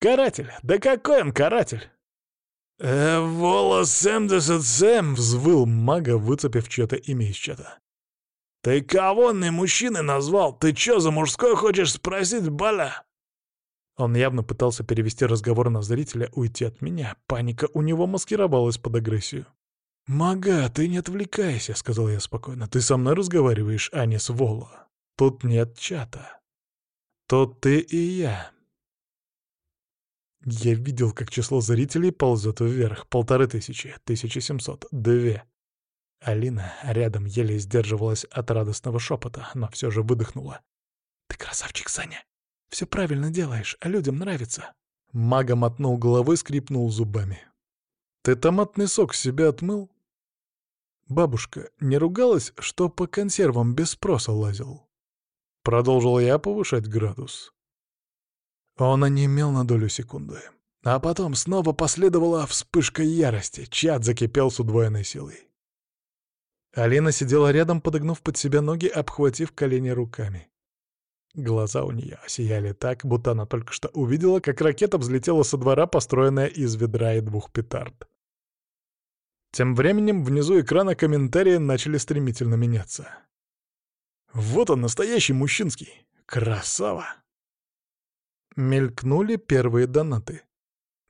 Каратель! Да какой он каратель!» «Э, волос 77!» — взвыл мага, выцепив чьё-то имя из чата. «Ты кого не мужчины назвал? Ты чё, за мужской хочешь спросить, Баля?» Он явно пытался перевести разговор на зрителя, уйти от меня. Паника у него маскировалась под агрессию. «Мага, ты не отвлекайся», — сказал я спокойно. «Ты со мной разговариваешь, а не с Воло. Тут нет чата. Тут ты и я». Я видел, как число зрителей ползет вверх. Полторы тысячи, тысяча семьсот, две. Алина рядом еле сдерживалась от радостного шепота, но все же выдохнула. «Ты красавчик, Саня! Все правильно делаешь, а людям нравится!» Мага мотнул головой, скрипнул зубами. «Ты томатный сок себе отмыл?» Бабушка не ругалась, что по консервам без спроса лазил. Продолжил я повышать градус. Он онемел на долю секунды. А потом снова последовала вспышка ярости. Чат закипел с удвоенной силой. Алина сидела рядом, подогнув под себя ноги, обхватив колени руками. Глаза у нее сияли так, будто она только что увидела, как ракета взлетела со двора, построенная из ведра и двух петард. Тем временем внизу экрана комментарии начали стремительно меняться. «Вот он, настоящий мужчинский! Красава!» Мелькнули первые донаты.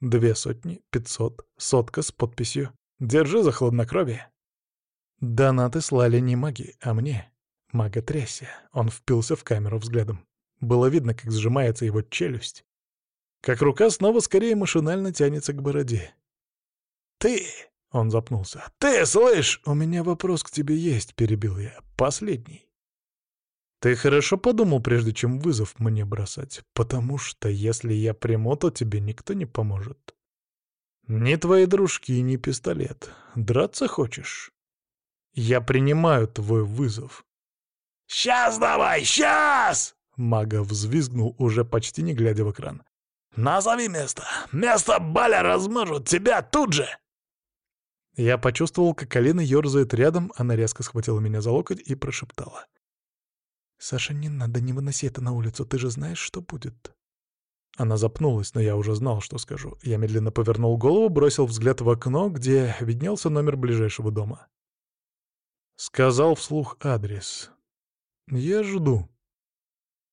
Две сотни, пятьсот, сотка с подписью «Держи за хладнокровие». Донаты слали не маги, а мне. Мага трясся. Он впился в камеру взглядом. Было видно, как сжимается его челюсть. Как рука снова скорее машинально тянется к бороде. «Ты!» — он запнулся. «Ты, слышь, у меня вопрос к тебе есть», — перебил я. «Последний». «Ты хорошо подумал, прежде чем вызов мне бросать, потому что если я приму, то тебе никто не поможет. Ни твои дружки, ни пистолет. Драться хочешь?» Я принимаю твой вызов. «Сейчас давай, сейчас!» Мага взвизгнул, уже почти не глядя в экран. «Назови место! Место Баля размажут тебя тут же!» Я почувствовал, как Алина ерзает рядом, она резко схватила меня за локоть и прошептала. «Саша, не надо, не выноси это на улицу, ты же знаешь, что будет». Она запнулась, но я уже знал, что скажу. Я медленно повернул голову, бросил взгляд в окно, где виднелся номер ближайшего дома. Сказал вслух адрес. Я жду.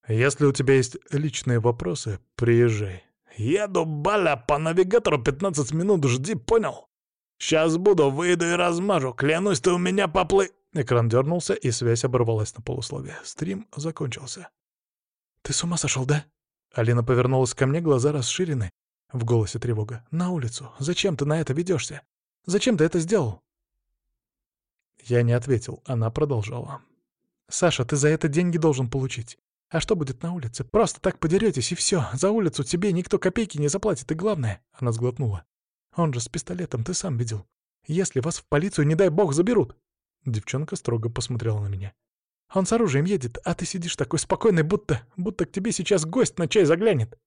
Если у тебя есть личные вопросы, приезжай. Еду, Баля, по навигатору 15 минут жди, понял? Сейчас буду, выйду и размажу. Клянусь, ты у меня поплы... Экран дернулся, и связь оборвалась на полусловие. Стрим закончился. «Ты с ума сошел, да?» Алина повернулась ко мне, глаза расширены. В голосе тревога. «На улицу. Зачем ты на это ведешься? Зачем ты это сделал?» Я не ответил, она продолжала. «Саша, ты за это деньги должен получить. А что будет на улице? Просто так подеретесь, и все. За улицу тебе никто копейки не заплатит, и главное...» Она сглотнула. «Он же с пистолетом, ты сам видел. Если вас в полицию, не дай бог, заберут!» Девчонка строго посмотрела на меня. «Он с оружием едет, а ты сидишь такой спокойный, будто... будто к тебе сейчас гость на чай заглянет!»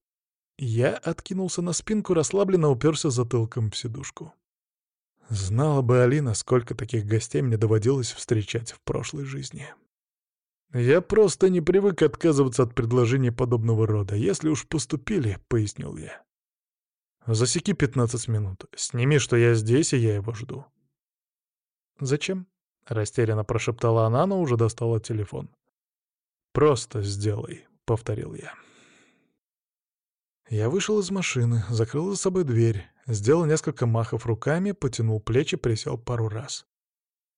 Я откинулся на спинку, расслабленно уперся затылком в сидушку. Знала бы Алина, сколько таких гостей мне доводилось встречать в прошлой жизни. «Я просто не привык отказываться от предложений подобного рода. Если уж поступили, — пояснил я. Засеки 15 минут. Сними, что я здесь, и я его жду». «Зачем?» — растерянно прошептала она, но уже достала телефон. «Просто сделай», — повторил я. Я вышел из машины, закрыл за собой дверь, сделал несколько махов руками, потянул плечи, присел пару раз.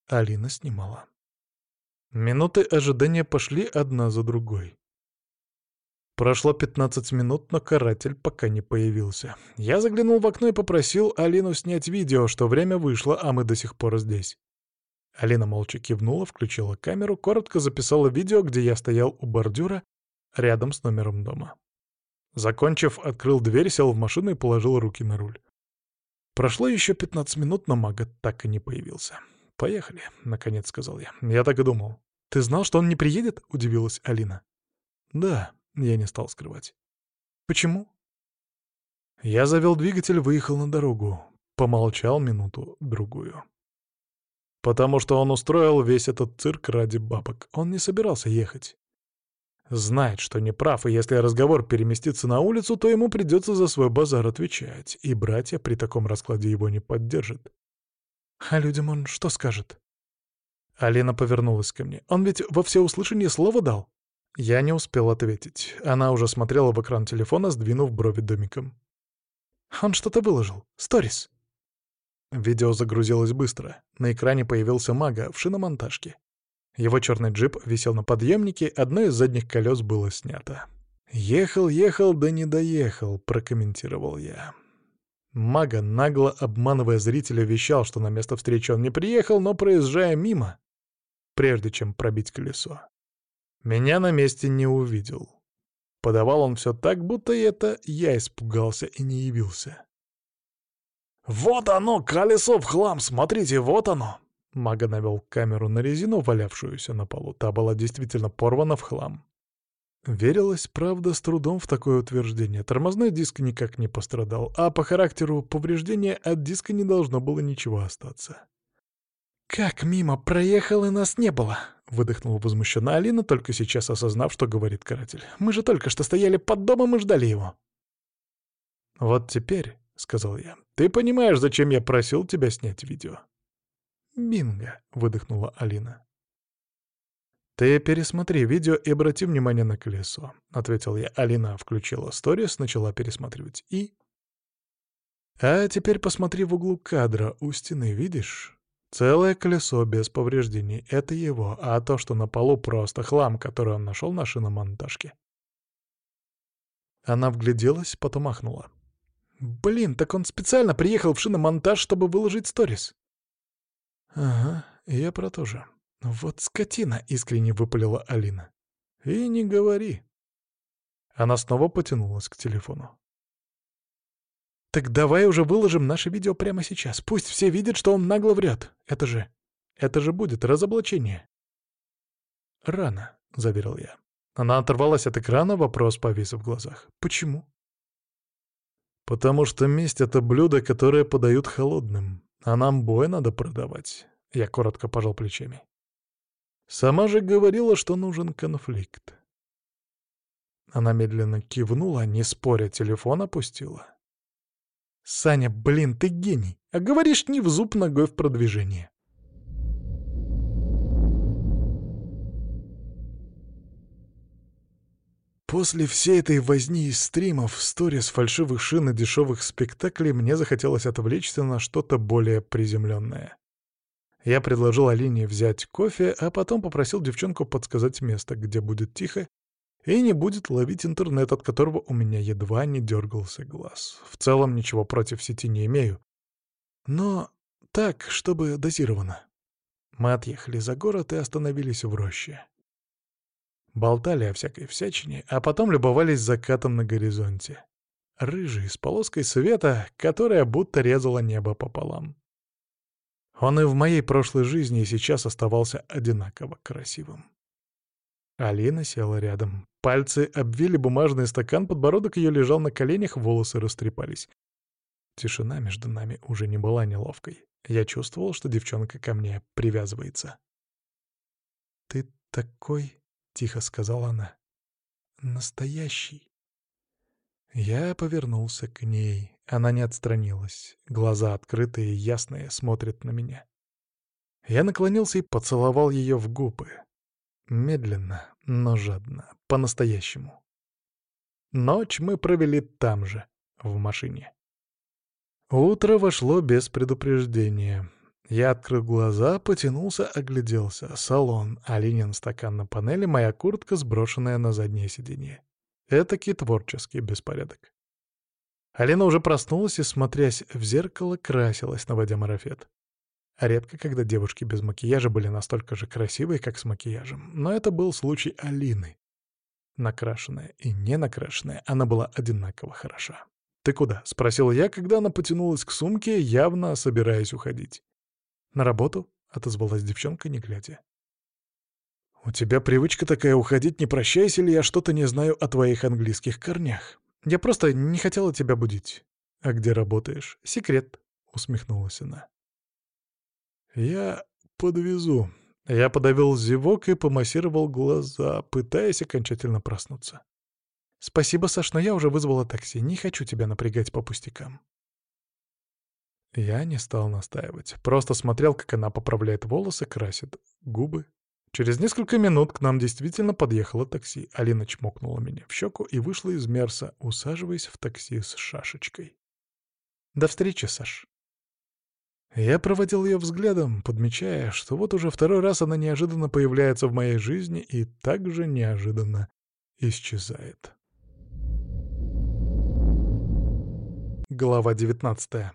Алина снимала. Минуты ожидания пошли одна за другой. Прошло 15 минут, но каратель пока не появился. Я заглянул в окно и попросил Алину снять видео, что время вышло, а мы до сих пор здесь. Алина молча кивнула, включила камеру, коротко записала видео, где я стоял у бордюра рядом с номером дома. Закончив, открыл дверь, сел в машину и положил руки на руль. Прошло еще 15 минут, но мага так и не появился. «Поехали», — наконец сказал я. «Я так и думал». «Ты знал, что он не приедет?» — удивилась Алина. «Да», — я не стал скрывать. «Почему?» Я завел двигатель, выехал на дорогу. Помолчал минуту-другую. Потому что он устроил весь этот цирк ради бабок. Он не собирался ехать. Знает, что не прав, и если разговор переместится на улицу, то ему придется за свой базар отвечать, и братья при таком раскладе его не поддержат. А людям он что скажет? Алина повернулась ко мне. Он ведь во всеуслышание слово дал. Я не успел ответить. Она уже смотрела в экран телефона, сдвинув брови домиком. Он что-то выложил. Сторис. Видео загрузилось быстро. На экране появился мага в шиномонтажке. Его черный джип висел на подъемнике, одно из задних колес было снято. «Ехал, ехал, да не доехал», — прокомментировал я. Мага, нагло обманывая зрителя, вещал, что на место встречи он не приехал, но проезжая мимо, прежде чем пробить колесо. Меня на месте не увидел. Подавал он все так, будто это я испугался и не явился. «Вот оно, колесо в хлам, смотрите, вот оно!» Мага навел камеру на резину, валявшуюся на полу. Та была действительно порвана в хлам. Верилось, правда, с трудом в такое утверждение. Тормозной диск никак не пострадал, а по характеру повреждения от диска не должно было ничего остаться. «Как мимо проехал и нас не было?» — выдохнула возмущена Алина, только сейчас осознав, что говорит каратель. «Мы же только что стояли под домом и ждали его». «Вот теперь», — сказал я, — «ты понимаешь, зачем я просил тебя снять видео?» «Бинго!» — выдохнула Алина. «Ты пересмотри видео и обрати внимание на колесо», — ответил я. Алина включила сторис, начала пересматривать. И... «А теперь посмотри в углу кадра. У стены, видишь? Целое колесо без повреждений. Это его, а то, что на полу просто хлам, который он нашел на шиномонтажке». Она вгляделась, потом ахнула. «Блин, так он специально приехал в шиномонтаж, чтобы выложить сторис». «Ага, я про то же. Вот скотина!» — искренне выпалила Алина. «И не говори». Она снова потянулась к телефону. «Так давай уже выложим наше видео прямо сейчас. Пусть все видят, что он нагло врет. Это же... это же будет разоблачение». «Рано», — заверил я. Она оторвалась от экрана, вопрос повис в глазах. «Почему?» «Потому что месть — это блюдо, которое подают холодным. А нам бой надо продавать. Я коротко пожал плечами. Сама же говорила, что нужен конфликт. Она медленно кивнула, не споря, телефон опустила. «Саня, блин, ты гений! А говоришь, не в зуб ногой в продвижение!» После всей этой возни из стримов, сторис, фальшивых шин и дешевых спектаклей мне захотелось отвлечься на что-то более приземленное. Я предложил Алине взять кофе, а потом попросил девчонку подсказать место, где будет тихо и не будет ловить интернет, от которого у меня едва не дергался глаз. В целом ничего против сети не имею. Но так, чтобы дозировано. Мы отъехали за город и остановились в роще. Болтали о всякой всячине, а потом любовались закатом на горизонте. Рыжий, с полоской света, которая будто резала небо пополам. Он и в моей прошлой жизни и сейчас оставался одинаково красивым. Алина села рядом. Пальцы обвили бумажный стакан, подбородок ее лежал на коленях, волосы растрепались. Тишина между нами уже не была неловкой. Я чувствовал, что девчонка ко мне привязывается. «Ты такой — тихо сказала она. «Настоящий». Я повернулся к ней. Она не отстранилась. Глаза открытые, ясные, смотрят на меня. Я наклонился и поцеловал ее в губы. Медленно, но жадно, по-настоящему. Ночь мы провели там же, в машине. Утро вошло без предупреждения. Я открыл глаза, потянулся, огляделся. Салон, Алинин стакан на панели, моя куртка, сброшенная на заднее сиденье. Этакий творческий беспорядок. Алина уже проснулась и, смотрясь в зеркало, красилась, наводя марафет. Редко, когда девушки без макияжа были настолько же красивые, как с макияжем. Но это был случай Алины. Накрашенная и не накрашенная, она была одинаково хороша. «Ты куда?» — спросил я, когда она потянулась к сумке, явно собираясь уходить. «На работу?» — отозвалась девчонка, не глядя. «У тебя привычка такая уходить, не прощаясь, или я что-то не знаю о твоих английских корнях? Я просто не хотела тебя будить». «А где работаешь?» «Секрет», — усмехнулась она. «Я подвезу». Я подавил зевок и помассировал глаза, пытаясь окончательно проснуться. «Спасибо, Саш, но я уже вызвала такси. Не хочу тебя напрягать по пустякам». Я не стал настаивать. Просто смотрел, как она поправляет волосы, красит губы. Через несколько минут к нам действительно подъехало такси. Алина чмокнула меня в щеку и вышла из Мерса, усаживаясь в такси с шашечкой. «До встречи, Саш». Я проводил ее взглядом, подмечая, что вот уже второй раз она неожиданно появляется в моей жизни и также неожиданно исчезает. Глава девятнадцатая.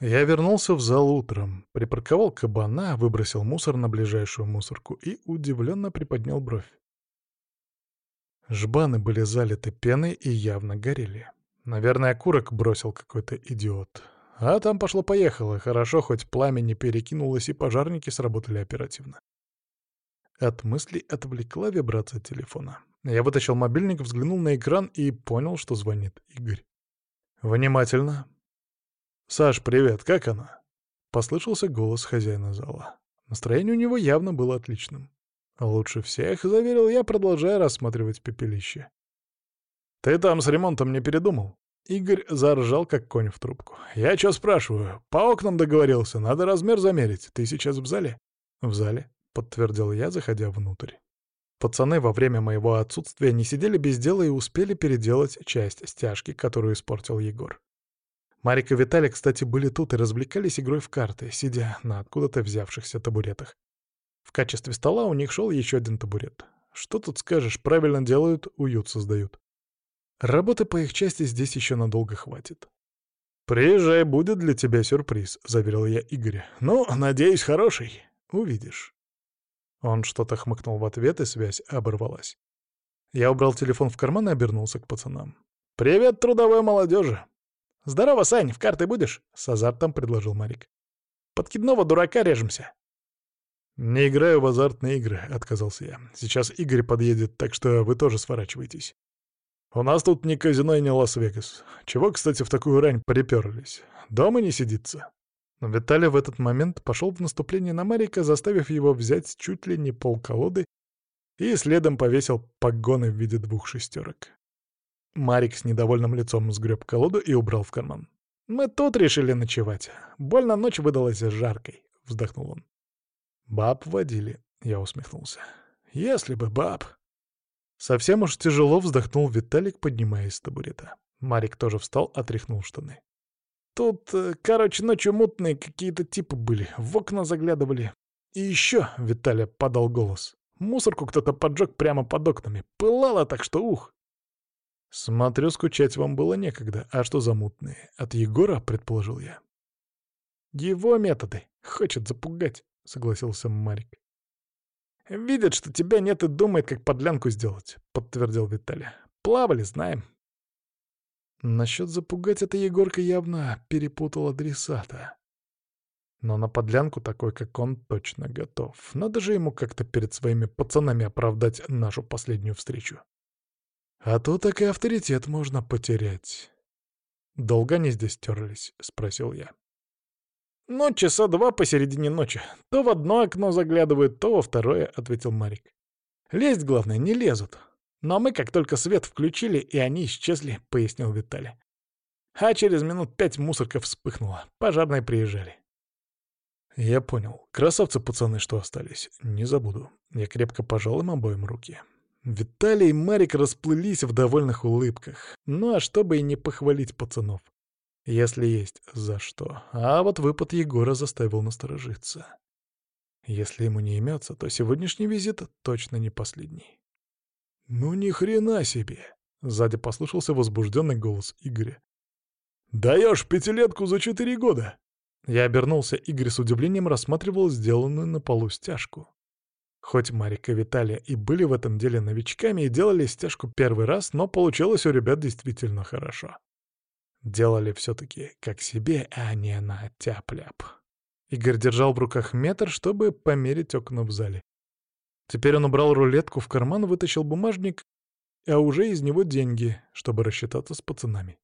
Я вернулся в зал утром, припарковал кабана, выбросил мусор на ближайшую мусорку и удивленно приподнял бровь. Жбаны были залиты пеной и явно горели. Наверное, окурок бросил какой-то идиот. А там пошло-поехало, хорошо, хоть пламя не перекинулось и пожарники сработали оперативно. От мыслей отвлекла вибрация телефона. Я вытащил мобильник, взглянул на экран и понял, что звонит Игорь. «Внимательно», «Саш, привет, как она?» Послышался голос хозяина зала. Настроение у него явно было отличным. «Лучше всех», — заверил я, продолжая рассматривать пепелище. «Ты там с ремонтом не передумал?» Игорь заржал, как конь в трубку. «Я чё спрашиваю? По окнам договорился, надо размер замерить. Ты сейчас в зале?» «В зале», — подтвердил я, заходя внутрь. Пацаны во время моего отсутствия не сидели без дела и успели переделать часть стяжки, которую испортил Егор. Марик и Виталик, кстати, были тут и развлекались игрой в карты, сидя на откуда-то взявшихся табуретах. В качестве стола у них шел еще один табурет. Что тут скажешь, правильно делают, уют создают. Работы по их части здесь еще надолго хватит. «Приезжай, будет для тебя сюрприз», — заверил я Игоря. «Ну, надеюсь, хороший. Увидишь». Он что-то хмыкнул в ответ, и связь оборвалась. Я убрал телефон в карман и обернулся к пацанам. «Привет, трудовой молодежи! «Здорово, Сань, в карты будешь?» — с азартом предложил Марик. «Подкидного дурака режемся». «Не играю в азартные игры», — отказался я. «Сейчас Игорь подъедет, так что вы тоже сворачивайтесь. У нас тут ни казино и не Лас-Вегас. Чего, кстати, в такую рань приперлись? Дома не сидится». Но Виталий в этот момент пошел в наступление на Марика, заставив его взять чуть ли не полколоды и следом повесил погоны в виде двух шестерок. Марик с недовольным лицом сгреб колоду и убрал в карман. «Мы тут решили ночевать. Больно ночь выдалась жаркой», — вздохнул он. «Баб водили», — я усмехнулся. «Если бы баб...» Совсем уж тяжело вздохнул Виталик, поднимаясь с табурета. Марик тоже встал, отряхнул штаны. «Тут, э, короче, ночью мутные какие-то типы были, в окна заглядывали. И еще, — Виталий подал голос, — мусорку кто-то поджег прямо под окнами. Пылало так, что ух!» «Смотрю, скучать вам было некогда. А что за мутные? От Егора, предположил я». «Его методы. Хочет запугать», — согласился Марик. «Видит, что тебя нет и думает, как подлянку сделать», — подтвердил Виталий. «Плавали, знаем». Насчет запугать это Егорка явно перепутал адресата. Но на подлянку такой, как он, точно готов. Надо же ему как-то перед своими пацанами оправдать нашу последнюю встречу. А то так и авторитет можно потерять. «Долго они здесь терлись?» — спросил я. «Ну, часа два посередине ночи. То в одно окно заглядывают, то во второе», — ответил Марик. «Лезть, главное, не лезут. Но мы как только свет включили, и они исчезли», — пояснил Виталий. А через минут пять мусорка вспыхнула. Пожарные приезжали. Я понял. Красавцы пацаны, что остались. Не забуду. Я крепко пожал им обоим руки. Виталий и Марик расплылись в довольных улыбках. Ну а чтобы и не похвалить пацанов. Если есть за что. А вот выпад Егора заставил насторожиться. Если ему не имется, то сегодняшний визит точно не последний. «Ну ни хрена себе!» — сзади послышался возбужденный голос Игоря. «Даешь пятилетку за четыре года!» Я обернулся, Игорь с удивлением рассматривал сделанную на полу стяжку. Хоть Марик и Виталия и были в этом деле новичками и делали стяжку первый раз, но получилось у ребят действительно хорошо. Делали все-таки как себе, а не на тяп-ляп. Игорь держал в руках метр, чтобы померить окна в зале. Теперь он убрал рулетку в карман, вытащил бумажник, а уже из него деньги, чтобы рассчитаться с пацанами.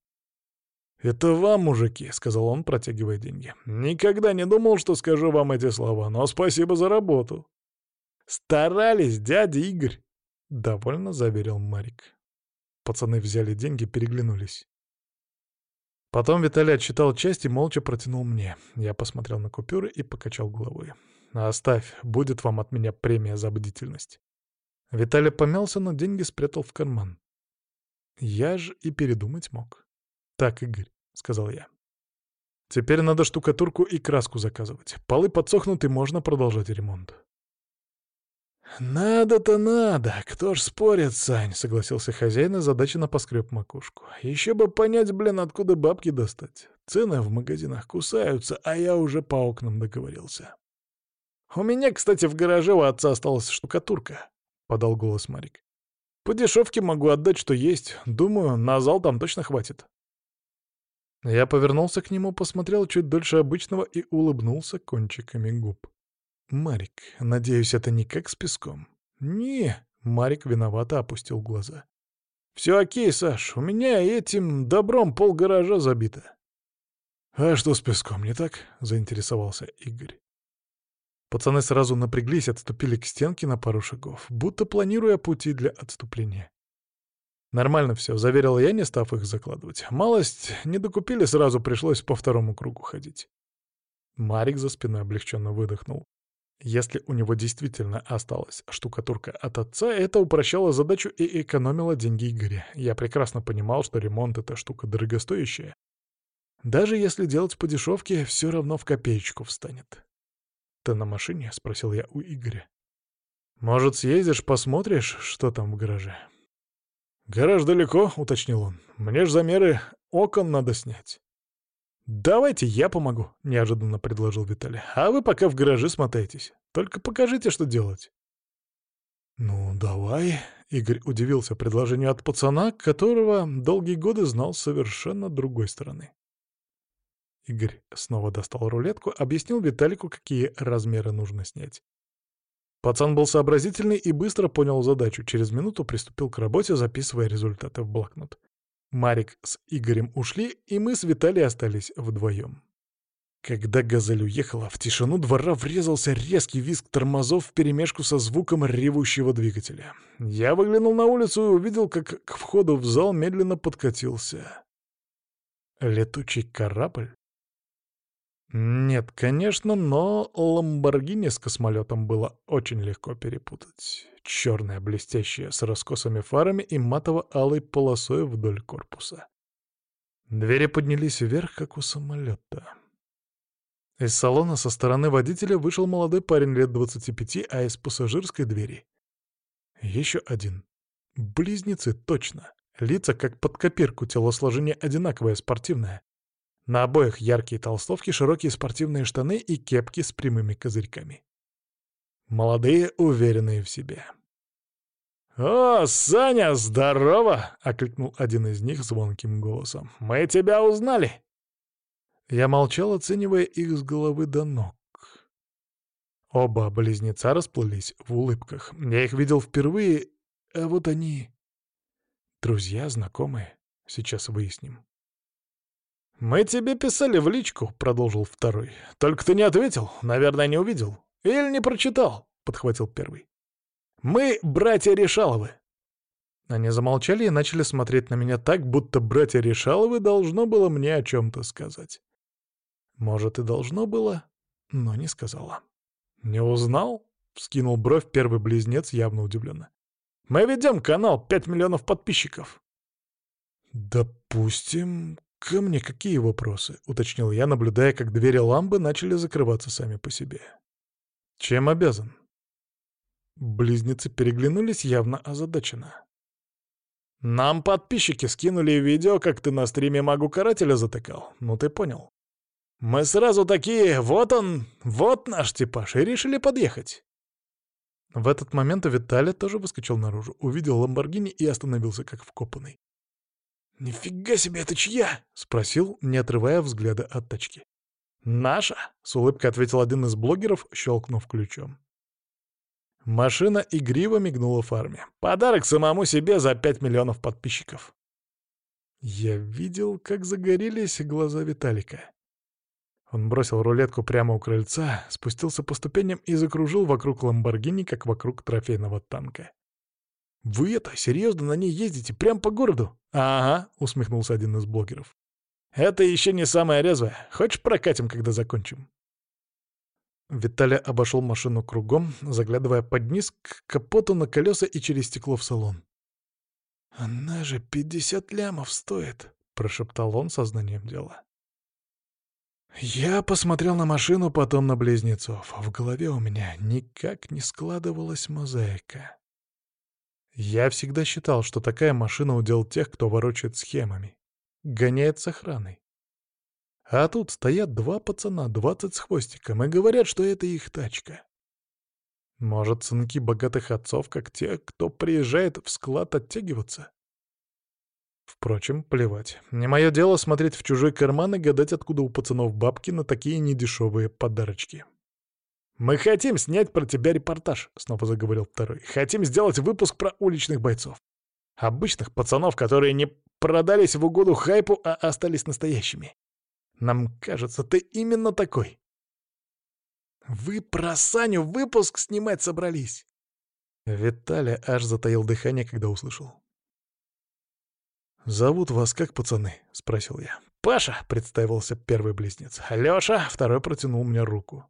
«Это вам, мужики», — сказал он, протягивая деньги. «Никогда не думал, что скажу вам эти слова, но спасибо за работу». «Старались, дядя Игорь», — довольно заверил Марик. Пацаны взяли деньги, переглянулись. Потом Виталий отчитал часть и молча протянул мне. Я посмотрел на купюры и покачал головой. «Оставь, будет вам от меня премия за бдительность». Виталий помялся, но деньги спрятал в карман. Я же и передумать мог. «Так, Игорь», — сказал я. «Теперь надо штукатурку и краску заказывать. Полы подсохнут, и можно продолжать ремонт». «Надо-то надо, кто ж спорит, Сань», — согласился хозяин и задаченно поскреб макушку. «Еще бы понять, блин, откуда бабки достать. Цены в магазинах кусаются, а я уже по окнам договорился». «У меня, кстати, в гараже у отца осталась штукатурка», — подал голос Марик. «По дешевке могу отдать, что есть. Думаю, на зал там точно хватит». Я повернулся к нему, посмотрел чуть дольше обычного и улыбнулся кончиками губ. «Марик, надеюсь, это не как с песком?» «Не», — Марик виновато опустил глаза. «Все окей, Саш, у меня этим добром пол гаража забито». «А что с песком, не так?» — заинтересовался Игорь. Пацаны сразу напряглись, отступили к стенке на пару шагов, будто планируя пути для отступления. «Нормально все», — заверил я, не став их закладывать. «Малость не докупили, сразу пришлось по второму кругу ходить». Марик за спиной облегченно выдохнул. Если у него действительно осталась штукатурка от отца, это упрощало задачу и экономило деньги Игоря. Я прекрасно понимал, что ремонт — это штука дорогостоящая. Даже если делать по дешевке, все равно в копеечку встанет. «Ты на машине?» — спросил я у Игоря. «Может, съездишь, посмотришь, что там в гараже?» «Гараж далеко», — уточнил он. «Мне ж замеры окон надо снять». «Давайте я помогу», — неожиданно предложил Виталий. «А вы пока в гараже смотайтесь. Только покажите, что делать». «Ну, давай», — Игорь удивился предложению от пацана, которого долгие годы знал совершенно другой стороны. Игорь снова достал рулетку, объяснил Виталику, какие размеры нужно снять. Пацан был сообразительный и быстро понял задачу. Через минуту приступил к работе, записывая результаты в блокнот. Марик с Игорем ушли, и мы с Виталием остались вдвоем. Когда «Газель» уехала, в тишину двора врезался резкий визг тормозов вперемешку со звуком ревущего двигателя. Я выглянул на улицу и увидел, как к входу в зал медленно подкатился. Летучий корабль? Нет, конечно, но «Ламборгини» с космолетом было очень легко перепутать. Черная, блестящая, с раскосами фарами и матово-алой полосой вдоль корпуса. Двери поднялись вверх, как у самолета. Из салона со стороны водителя вышел молодой парень лет 25, а из пассажирской двери — еще один. Близнецы, точно. Лица как под копирку, телосложение одинаковое, спортивное. На обоих яркие толстовки, широкие спортивные штаны и кепки с прямыми козырьками. Молодые, уверенные в себе. «О, Саня, здорово!» — окликнул один из них звонким голосом. «Мы тебя узнали!» Я молчал, оценивая их с головы до ног. Оба близнеца расплылись в улыбках. Я их видел впервые, а вот они... Друзья, знакомые. Сейчас выясним. «Мы тебе писали в личку», — продолжил второй. «Только ты не ответил, наверное, не увидел. Или не прочитал», — подхватил первый. «Мы братья Решаловы». Они замолчали и начали смотреть на меня так, будто братья Решаловы должно было мне о чем-то сказать. Может, и должно было, но не сказала. «Не узнал?» — вскинул бровь первый близнец, явно удивленно. «Мы ведем канал, пять миллионов подписчиков». «Допустим, «Ко мне какие вопросы?» — уточнил я, наблюдая, как двери ламбы начали закрываться сами по себе. «Чем обязан?» Близнецы переглянулись явно озадаченно. «Нам подписчики скинули видео, как ты на стриме магу-карателя затыкал. Ну ты понял. Мы сразу такие, вот он, вот наш типаж, и решили подъехать». В этот момент Виталий тоже выскочил наружу, увидел Ламборгини и остановился как вкопанный. «Нифига себе, это чья?» — спросил, не отрывая взгляда от тачки. «Наша!» — с улыбкой ответил один из блогеров, щелкнув ключом. Машина игриво мигнула фарме. «Подарок самому себе за пять миллионов подписчиков». Я видел, как загорелись глаза Виталика. Он бросил рулетку прямо у крыльца, спустился по ступеням и закружил вокруг Ламборгини, как вокруг трофейного танка. «Вы это, серьезно на ней ездите? Прям по городу?» «Ага», — усмехнулся один из блогеров. «Это еще не самое резвое. Хочешь прокатим, когда закончим?» Виталий обошел машину кругом, заглядывая под низ к капоту на колеса и через стекло в салон. «Она же пятьдесят лямов стоит», — прошептал он сознанием дела. Я посмотрел на машину, потом на близнецов. В голове у меня никак не складывалась мозаика. Я всегда считал, что такая машина удел тех, кто ворочает схемами, гоняет с охраной. А тут стоят два пацана, двадцать с хвостиком, и говорят, что это их тачка. Может, сынки богатых отцов, как те, кто приезжает в склад оттягиваться? Впрочем, плевать. Не мое дело смотреть в чужой карман и гадать, откуда у пацанов бабки на такие недешевые подарочки. «Мы хотим снять про тебя репортаж», — снова заговорил второй. «Хотим сделать выпуск про уличных бойцов. Обычных пацанов, которые не продались в угоду хайпу, а остались настоящими. Нам кажется, ты именно такой». «Вы про Саню выпуск снимать собрались?» Виталя аж затаил дыхание, когда услышал. «Зовут вас как, пацаны?» — спросил я. «Паша!» — представился первый близнец. «Лёша!» — второй протянул мне руку.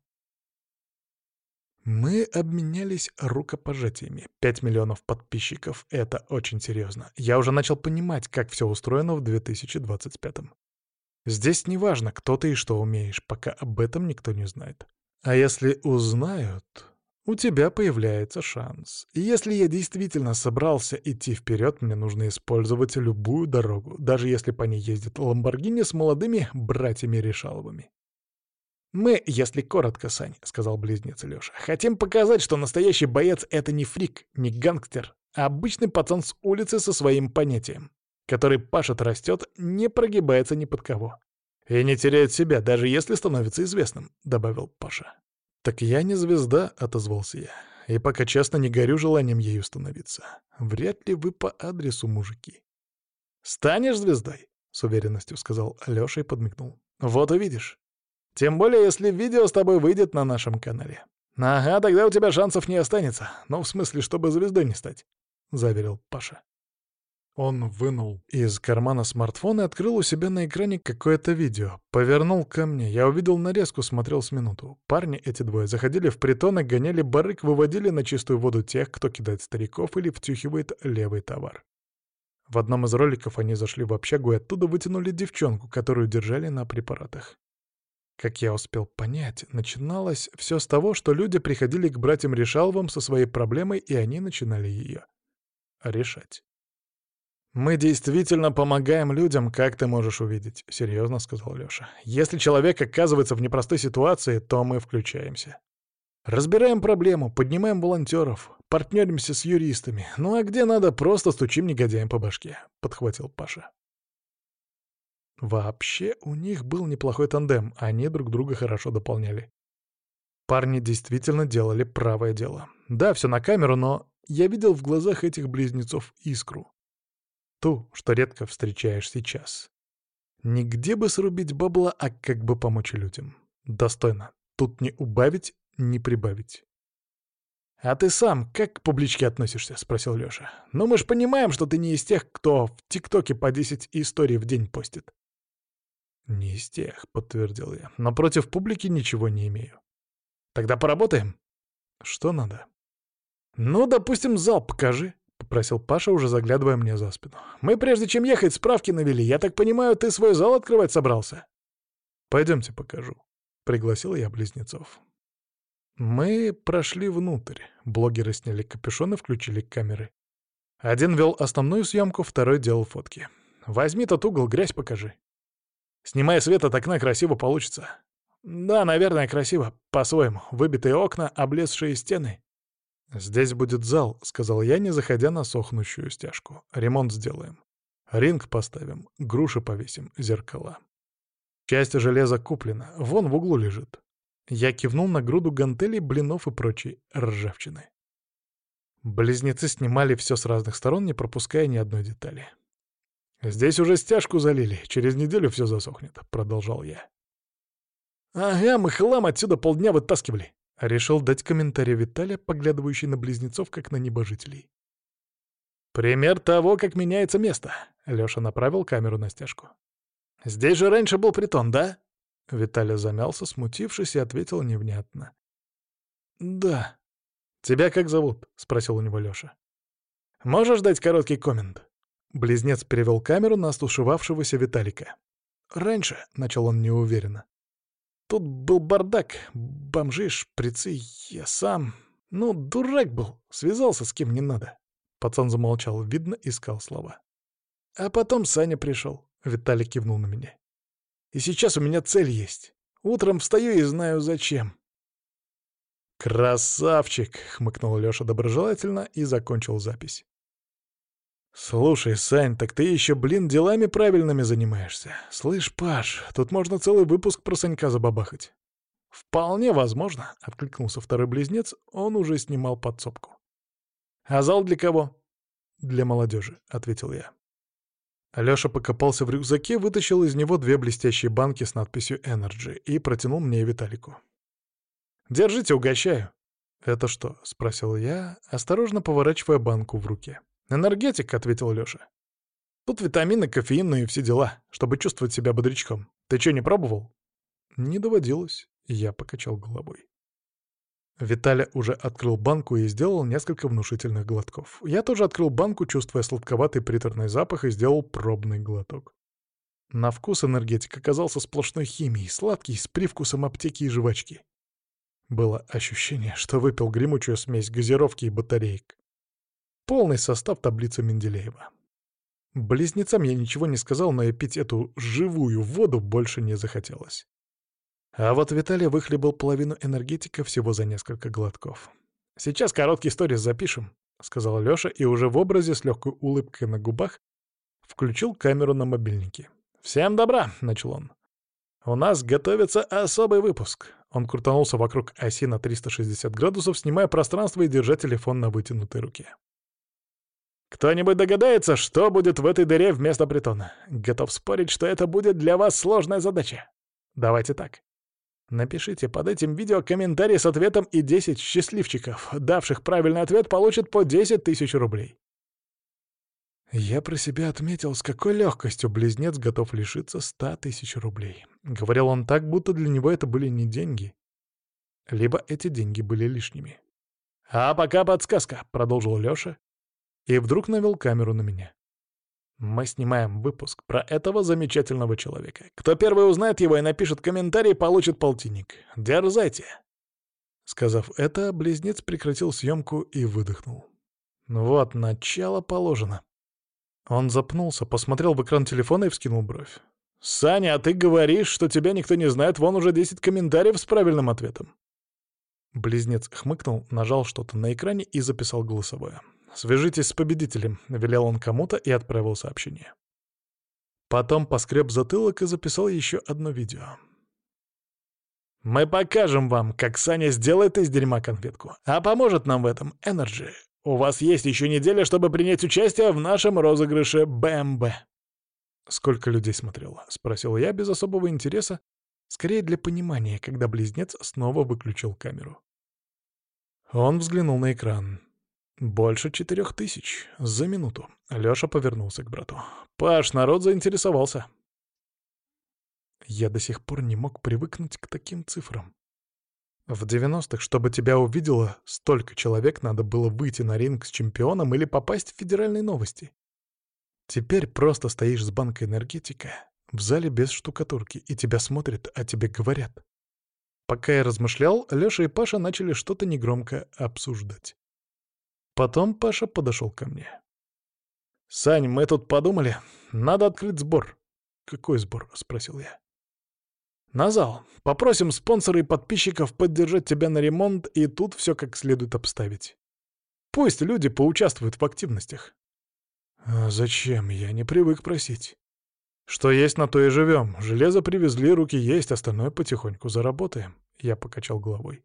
Мы обменялись рукопожатиями. Пять миллионов подписчиков — это очень серьезно. Я уже начал понимать, как все устроено в 2025-м. Здесь не важно, кто ты и что умеешь, пока об этом никто не знает. А если узнают, у тебя появляется шанс. И если я действительно собрался идти вперед, мне нужно использовать любую дорогу, даже если по ней ездит Ламборгини с молодыми братьями Решаловыми. «Мы, если коротко, Сань», — сказал близнец Лёша, — «хотим показать, что настоящий боец — это не фрик, не гангстер, а обычный пацан с улицы со своим понятием, который пашет, растет, не прогибается ни под кого. И не теряет себя, даже если становится известным», — добавил Паша. «Так я не звезда», — отозвался я. «И пока честно не горю желанием ею становиться. Вряд ли вы по адресу, мужики». «Станешь звездой?» — с уверенностью сказал Лёша и подмигнул. «Вот увидишь. Тем более, если видео с тобой выйдет на нашем канале. Ага, тогда у тебя шансов не останется. Ну, в смысле, чтобы звездой не стать», — заверил Паша. Он вынул из кармана смартфон и открыл у себя на экране какое-то видео. Повернул ко мне. Я увидел нарезку, смотрел с минуту. Парни эти двое заходили в притоны, гоняли барык, выводили на чистую воду тех, кто кидает стариков или втюхивает левый товар. В одном из роликов они зашли в общагу и оттуда вытянули девчонку, которую держали на препаратах. Как я успел понять, начиналось все с того, что люди приходили к братьям Решаловым со своей проблемой, и они начинали ее решать. «Мы действительно помогаем людям, как ты можешь увидеть», — серьезно сказал Лёша. «Если человек оказывается в непростой ситуации, то мы включаемся. Разбираем проблему, поднимаем волонтеров, партнеримся с юристами. Ну а где надо, просто стучим негодяем по башке», — подхватил Паша. Вообще, у них был неплохой тандем, они друг друга хорошо дополняли. Парни действительно делали правое дело. Да, все на камеру, но я видел в глазах этих близнецов искру. Ту, что редко встречаешь сейчас. Нигде бы срубить бабла, а как бы помочь людям. Достойно. Тут не убавить, не прибавить. «А ты сам как к публичке относишься?» — спросил Лёша. «Ну мы ж понимаем, что ты не из тех, кто в ТикТоке по 10 историй в день постит». «Не из тех», — подтвердил я. «Но против публики ничего не имею». «Тогда поработаем?» «Что надо?» «Ну, допустим, зал покажи», — попросил Паша, уже заглядывая мне за спину. «Мы прежде чем ехать, справки навели. Я так понимаю, ты свой зал открывать собрался?» «Пойдемте покажу», — пригласил я близнецов. Мы прошли внутрь. Блогеры сняли капюшон и включили камеры. Один вел основную съемку, второй делал фотки. «Возьми тот угол, грязь покажи». «Снимая свет от окна, красиво получится». «Да, наверное, красиво. По-своему. Выбитые окна, облезшие стены. «Здесь будет зал», — сказал я, не заходя на сохнущую стяжку. «Ремонт сделаем. Ринг поставим, груши повесим, зеркала. Часть железа куплена, вон в углу лежит». Я кивнул на груду гантелей, блинов и прочей ржавчины. Близнецы снимали все с разных сторон, не пропуская ни одной детали. «Здесь уже стяжку залили, через неделю все засохнет», — продолжал я. «Ага, мы хлам отсюда полдня вытаскивали», — решил дать комментарий Виталия, поглядывающий на близнецов, как на небожителей. «Пример того, как меняется место», — Лёша направил камеру на стяжку. «Здесь же раньше был притон, да?» Виталий замялся, смутившись, и ответил невнятно. «Да». «Тебя как зовут?» — спросил у него Лёша. «Можешь дать короткий коммент?» Близнец перевел камеру на стушевавшегося Виталика. «Раньше», — начал он неуверенно. «Тут был бардак, бомжи, шприцы, я сам. Ну, дурак был, связался с кем не надо». Пацан замолчал, видно, искал слова. «А потом Саня пришел», — Виталик кивнул на меня. «И сейчас у меня цель есть. Утром встаю и знаю, зачем». «Красавчик!» — хмыкнул Лёша доброжелательно и закончил запись. «Слушай, Сань, так ты еще, блин, делами правильными занимаешься. Слышь, Паш, тут можно целый выпуск про Санька забабахать». «Вполне возможно», — откликнулся второй близнец, он уже снимал подсобку. «А зал для кого?» «Для молодежи», — ответил я. Алёша покопался в рюкзаке, вытащил из него две блестящие банки с надписью «Energy» и протянул мне и Виталику. «Держите, угощаю». «Это что?» — спросил я, осторожно поворачивая банку в руке. «Энергетик», — ответил Лёша. «Тут витамины, кофеин, ну и все дела, чтобы чувствовать себя бодрячком. Ты что, не пробовал?» «Не доводилось», — я покачал головой. Виталя уже открыл банку и сделал несколько внушительных глотков. Я тоже открыл банку, чувствуя сладковатый приторный запах, и сделал пробный глоток. На вкус энергетик оказался сплошной химией, сладкий, с привкусом аптеки и жвачки. Было ощущение, что выпил гремучую смесь газировки и батареек. Полный состав таблицы Менделеева. Близнецам я ничего не сказал, но и пить эту живую воду больше не захотелось. А вот Виталий выхлебал половину энергетика всего за несколько глотков. «Сейчас короткий сторис запишем», — сказал Лёша и уже в образе с легкой улыбкой на губах включил камеру на мобильнике. «Всем добра!» — начал он. «У нас готовится особый выпуск». Он крутанулся вокруг оси на 360 градусов, снимая пространство и держа телефон на вытянутой руке. Кто-нибудь догадается, что будет в этой дыре вместо притона? Готов спорить, что это будет для вас сложная задача. Давайте так. Напишите под этим видео комментарий с ответом, и 10 счастливчиков, давших правильный ответ, получат по 10 тысяч рублей. Я про себя отметил, с какой легкостью близнец готов лишиться 100 тысяч рублей. Говорил он так, будто для него это были не деньги. Либо эти деньги были лишними. «А пока подсказка», — продолжил Лёша, и вдруг навел камеру на меня. Мы снимаем выпуск про этого замечательного человека. Кто первый узнает его и напишет комментарий, получит полтинник. Дерзайте!» Сказав это, близнец прекратил съемку и выдохнул. «Вот, начало положено». Он запнулся, посмотрел в экран телефона и вскинул бровь. «Саня, а ты говоришь, что тебя никто не знает, вон уже 10 комментариев с правильным ответом». Близнец хмыкнул, нажал что-то на экране и записал голосовое. «Свяжитесь с победителем», — велел он кому-то и отправил сообщение. Потом поскреб затылок и записал еще одно видео. «Мы покажем вам, как Саня сделает из дерьма конфетку. А поможет нам в этом Energy. У вас есть еще неделя, чтобы принять участие в нашем розыгрыше БМБ». «Сколько людей смотрело?» — спросил я без особого интереса, скорее для понимания, когда близнец снова выключил камеру. Он взглянул на экран. «Больше четырех тысяч. За минуту». Лёша повернулся к брату. «Паш, народ заинтересовался». Я до сих пор не мог привыкнуть к таким цифрам. В 90-х, чтобы тебя увидело столько человек, надо было выйти на ринг с чемпионом или попасть в федеральные новости. Теперь просто стоишь с банкой энергетика в зале без штукатурки, и тебя смотрят, а тебе говорят. Пока я размышлял, Лёша и Паша начали что-то негромко обсуждать. Потом Паша подошел ко мне. «Сань, мы тут подумали. Надо открыть сбор». «Какой сбор?» — спросил я. «На зал. Попросим спонсора и подписчиков поддержать тебя на ремонт и тут все как следует обставить. Пусть люди поучаствуют в активностях». «А зачем? Я не привык просить». «Что есть, на то и живем. Железо привезли, руки есть, остальное потихоньку заработаем». Я покачал головой.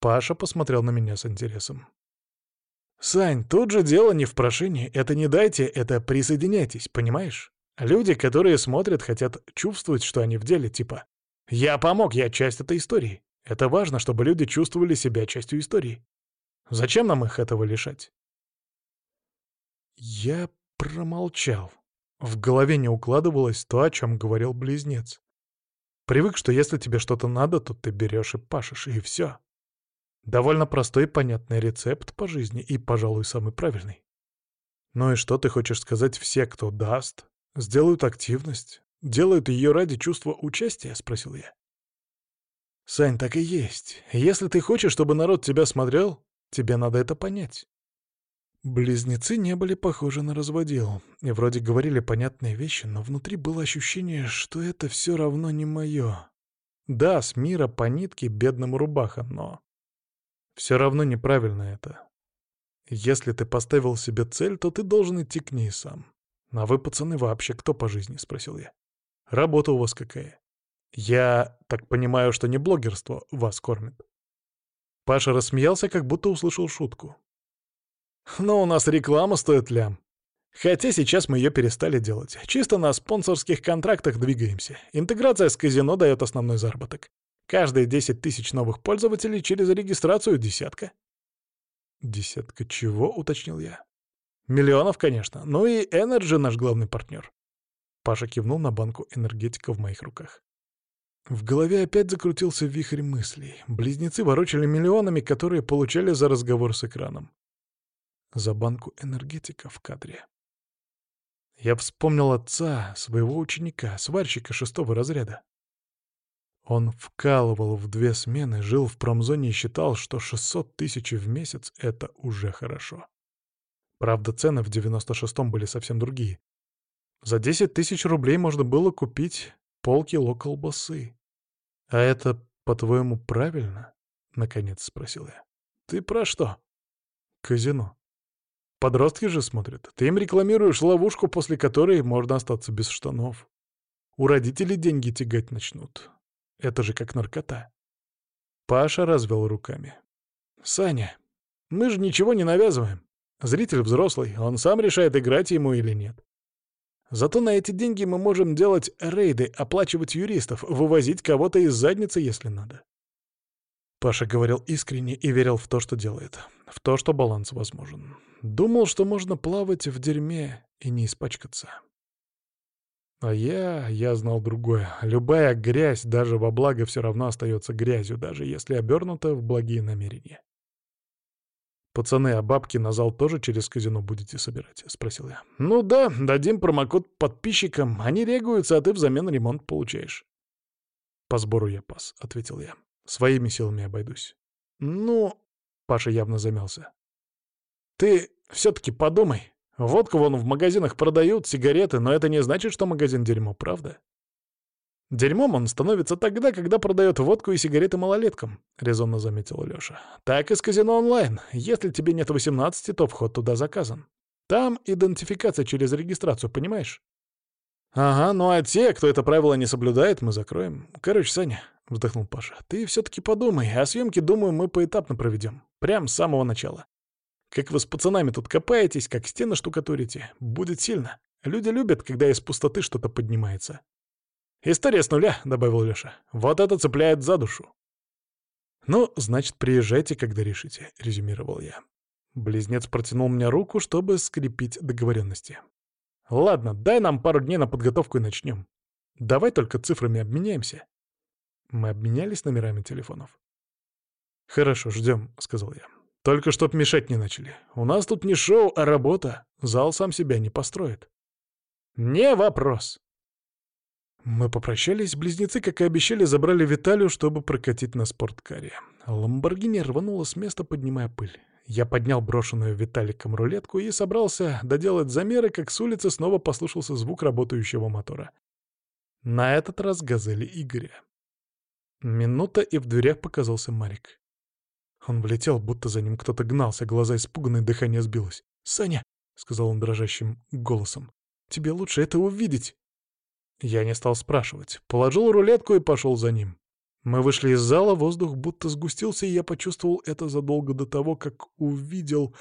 Паша посмотрел на меня с интересом. «Сань, тут же дело не в прошении. Это не дайте, это присоединяйтесь, понимаешь? Люди, которые смотрят, хотят чувствовать, что они в деле, типа «Я помог, я часть этой истории». Это важно, чтобы люди чувствовали себя частью истории. Зачем нам их этого лишать? Я промолчал. В голове не укладывалось то, о чем говорил близнец. Привык, что если тебе что-то надо, то ты берешь и пашешь, и все. Довольно простой и понятный рецепт по жизни, и, пожалуй, самый правильный. Ну и что ты хочешь сказать, все, кто даст, сделают активность, делают ее ради чувства участия?» — спросил я. «Сань, так и есть. Если ты хочешь, чтобы народ тебя смотрел, тебе надо это понять. Близнецы не были похожи на разводил, и вроде говорили понятные вещи, но внутри было ощущение, что это все равно не мое. Да, с мира по нитке бедному рубаха, но... Все равно неправильно это. Если ты поставил себе цель, то ты должен идти к ней сам. А вы, пацаны, вообще кто по жизни? — спросил я. Работа у вас какая? Я так понимаю, что не блогерство вас кормит. Паша рассмеялся, как будто услышал шутку. Но у нас реклама стоит лям. Хотя сейчас мы ее перестали делать. Чисто на спонсорских контрактах двигаемся. Интеграция с казино дает основной заработок. Каждые 10 тысяч новых пользователей через регистрацию десятка. «Десятка чего?» — уточнил я. «Миллионов, конечно. Ну и Energy наш главный партнер». Паша кивнул на банку энергетика в моих руках. В голове опять закрутился вихрь мыслей. Близнецы ворочали миллионами, которые получали за разговор с экраном за банку энергетика в кадре. Я вспомнил отца, своего ученика, сварщика шестого разряда. Он вкалывал в две смены, жил в промзоне и считал, что 600 тысяч в месяц — это уже хорошо. Правда, цены в 96-м были совсем другие. За 10 тысяч рублей можно было купить полкило колбасы. «А это, по-твоему, правильно?» — наконец спросил я. «Ты про что?» «Казино. Подростки же смотрят. Ты им рекламируешь ловушку, после которой можно остаться без штанов. У родителей деньги тягать начнут. Это же как наркота. Паша развел руками. «Саня, мы же ничего не навязываем. Зритель взрослый, он сам решает, играть ему или нет. Зато на эти деньги мы можем делать рейды, оплачивать юристов, вывозить кого-то из задницы, если надо. Паша говорил искренне и верил в то, что делает. В то, что баланс возможен. Думал, что можно плавать в дерьме и не испачкаться. А я... я знал другое. Любая грязь, даже во благо, все равно остается грязью, даже если обернута в благие намерения. «Пацаны, а бабки на зал тоже через казино будете собирать?» — спросил я. «Ну да, дадим промокод подписчикам. Они регаются, а ты взамен ремонт получаешь». «По сбору я пас», — ответил я. Своими силами обойдусь. Ну, Паша явно замялся. Ты все-таки подумай. Водку вон в магазинах продают, сигареты, но это не значит, что магазин дерьмо, правда? Дерьмом он становится тогда, когда продает водку и сигареты малолеткам, резонно заметил Лёша. Так и с казино онлайн. Если тебе нет 18, то вход туда заказан. Там идентификация через регистрацию, понимаешь? Ага, ну а те, кто это правило не соблюдает, мы закроем. Короче, Саня, — вздохнул Паша. «Ты все-таки подумай, а съемки, думаю, мы поэтапно проведем. Прям с самого начала. Как вы с пацанами тут копаетесь, как стены штукатурите. Будет сильно. Люди любят, когда из пустоты что-то поднимается». «История с нуля», — добавил Леша. «Вот это цепляет за душу». «Ну, значит, приезжайте, когда решите», — резюмировал я. Близнец протянул мне руку, чтобы скрепить договоренности. «Ладно, дай нам пару дней на подготовку и начнем. Давай только цифрами обменяемся. Мы обменялись номерами телефонов. «Хорошо, ждем», — сказал я. «Только чтоб мешать не начали. У нас тут не шоу, а работа. Зал сам себя не построит». «Не вопрос». Мы попрощались, близнецы, как и обещали, забрали Виталию, чтобы прокатить на спорткаре. Ламборгини рванула с места, поднимая пыль. Я поднял брошенную Виталиком рулетку и собрался доделать замеры, как с улицы снова послушался звук работающего мотора. На этот раз газели Игоря. Минута, и в дверях показался Марик. Он влетел, будто за ним кто-то гнался, глаза испуганные, дыхание сбилось. «Саня!» — сказал он дрожащим голосом. «Тебе лучше это увидеть!» Я не стал спрашивать. Положил рулетку и пошел за ним. Мы вышли из зала, воздух будто сгустился, и я почувствовал это задолго до того, как увидел...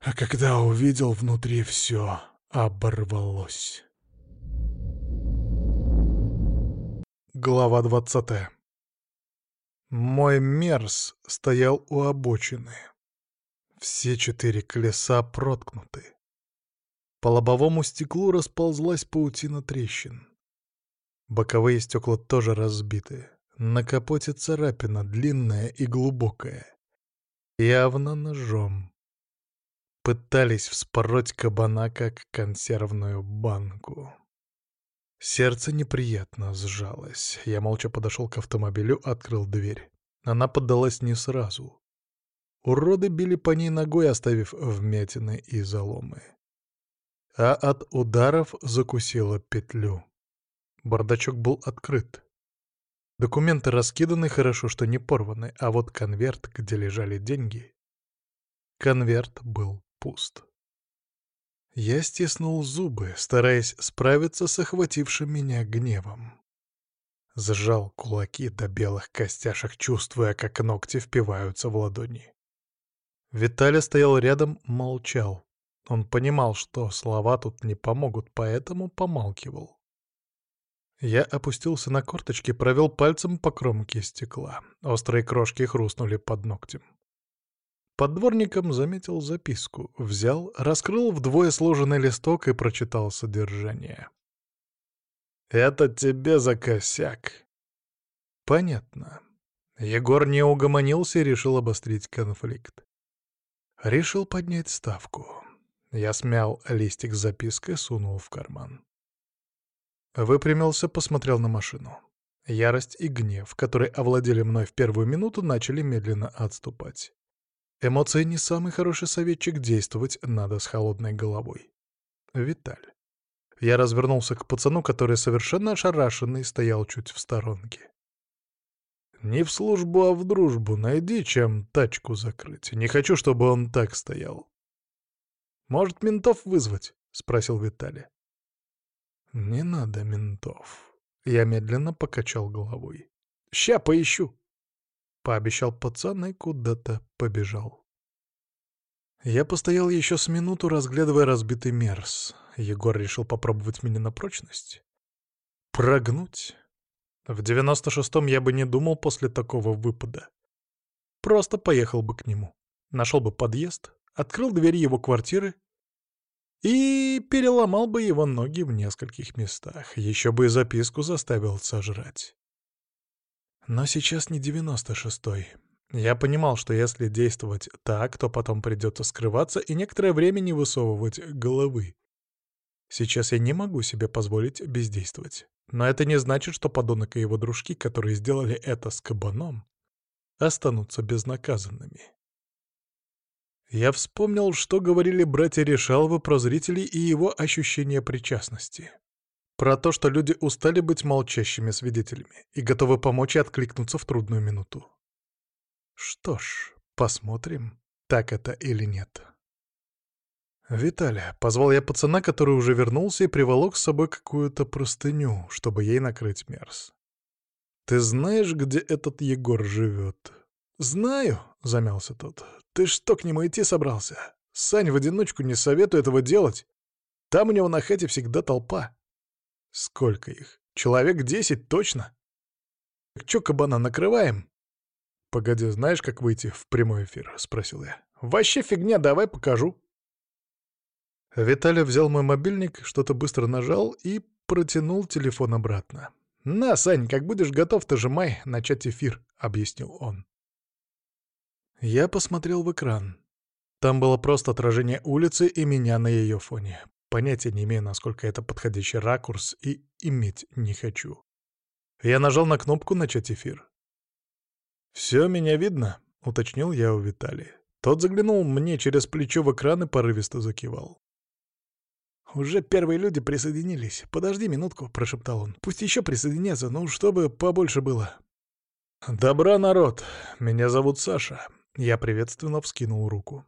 А когда увидел, внутри все оборвалось. Глава двадцатая. Мой Мерс стоял у обочины. Все четыре колеса проткнуты. По лобовому стеклу расползлась паутина трещин. Боковые стекла тоже разбиты. На капоте царапина, длинная и глубокая. Явно ножом. Пытались вспороть кабана, как консервную банку. Сердце неприятно сжалось. Я молча подошел к автомобилю, открыл дверь. Она поддалась не сразу. Уроды били по ней ногой, оставив вмятины и заломы. А от ударов закусила петлю. Бардачок был открыт. Документы раскиданы, хорошо, что не порваны, а вот конверт, где лежали деньги... Конверт был пуст. Я стиснул зубы, стараясь справиться с охватившим меня гневом. Сжал кулаки до белых костяшек, чувствуя, как ногти впиваются в ладони. Виталя стоял рядом, молчал. Он понимал, что слова тут не помогут, поэтому помалкивал. Я опустился на корточки, провел пальцем по кромке стекла. Острые крошки хрустнули под ногтем. Под дворником заметил записку, взял, раскрыл вдвое сложенный листок и прочитал содержание. «Это тебе за косяк». «Понятно». Егор не угомонился и решил обострить конфликт. Решил поднять ставку. Я смял листик с запиской, сунул в карман. Выпрямился, посмотрел на машину. Ярость и гнев, которые овладели мной в первую минуту, начали медленно отступать. Эмоции не самый хороший советчик, действовать надо с холодной головой. Виталь. Я развернулся к пацану, который совершенно ошарашенный стоял чуть в сторонке. «Не в службу, а в дружбу. Найди, чем тачку закрыть. Не хочу, чтобы он так стоял». «Может, ментов вызвать?» — спросил Виталий. «Не надо ментов». Я медленно покачал головой. «Ща поищу». — пообещал пацан и куда-то побежал. Я постоял еще с минуту, разглядывая разбитый мерз. Егор решил попробовать меня на прочность. Прогнуть? В девяносто шестом я бы не думал после такого выпада. Просто поехал бы к нему. Нашел бы подъезд, открыл дверь его квартиры и переломал бы его ноги в нескольких местах. Еще бы и записку заставил сожрать. Но сейчас не девяносто шестой. Я понимал, что если действовать так, то потом придется скрываться и некоторое время не высовывать головы. Сейчас я не могу себе позволить бездействовать. Но это не значит, что подонок и его дружки, которые сделали это с кабаном, останутся безнаказанными. Я вспомнил, что говорили братья Решаловы про зрителей и его ощущение причастности. Про то, что люди устали быть молчащими свидетелями и готовы помочь и откликнуться в трудную минуту. Что ж, посмотрим, так это или нет. «Виталя», — позвал я пацана, который уже вернулся и приволок с собой какую-то простыню, чтобы ей накрыть мерз. «Ты знаешь, где этот Егор живет?» «Знаю», — замялся тот. «Ты что, к нему идти собрался? Сань в одиночку не советую этого делать. Там у него на хате всегда толпа. Сколько их? Человек десять точно? Так чё, кабана, накрываем? Погоди, знаешь, как выйти в прямой эфир? Спросил я. Вообще фигня, давай покажу. Виталий взял мой мобильник, что-то быстро нажал и протянул телефон обратно. «На, Сань, как будешь готов, нажимай «Начать эфир», — объяснил он. Я посмотрел в экран. Там было просто отражение улицы и меня на ее фоне. Понятия не имею, насколько это подходящий ракурс, и иметь не хочу. Я нажал на кнопку «Начать эфир». «Все, меня видно?» — уточнил я у Виталия. Тот заглянул мне через плечо в экран и порывисто закивал. «Уже первые люди присоединились. Подожди минутку», — прошептал он. «Пусть еще присоединятся, ну, чтобы побольше было». «Добра, народ! Меня зовут Саша». Я приветственно вскинул руку.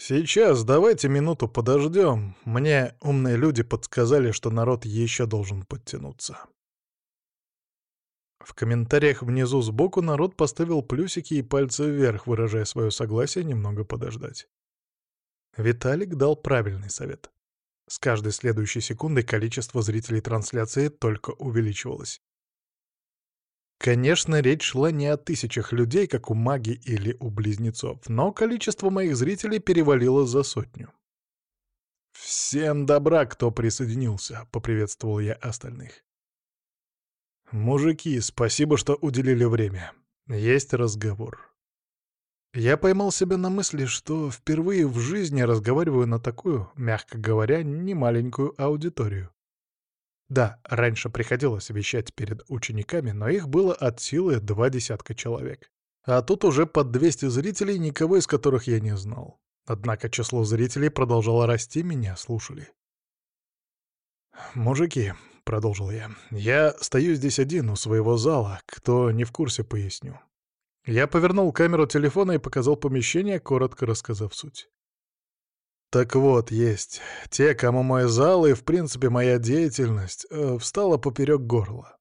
«Сейчас, давайте минуту подождем. Мне умные люди подсказали, что народ еще должен подтянуться». В комментариях внизу сбоку народ поставил плюсики и пальцы вверх, выражая свое согласие немного подождать. Виталик дал правильный совет. С каждой следующей секундой количество зрителей трансляции только увеличивалось. Конечно, речь шла не о тысячах людей, как у маги или у близнецов, но количество моих зрителей перевалило за сотню. «Всем добра, кто присоединился», — поприветствовал я остальных. «Мужики, спасибо, что уделили время. Есть разговор». Я поймал себя на мысли, что впервые в жизни разговариваю на такую, мягко говоря, немаленькую аудиторию. Да, раньше приходилось вещать перед учениками, но их было от силы два десятка человек. А тут уже под 200 зрителей, никого из которых я не знал. Однако число зрителей продолжало расти, меня слушали. «Мужики», — продолжил я, — «я стою здесь один у своего зала, кто не в курсе, поясню. Я повернул камеру телефона и показал помещение, коротко рассказав суть. Так вот, есть те, кому мой зал и, в принципе, моя деятельность э, встала поперек горла.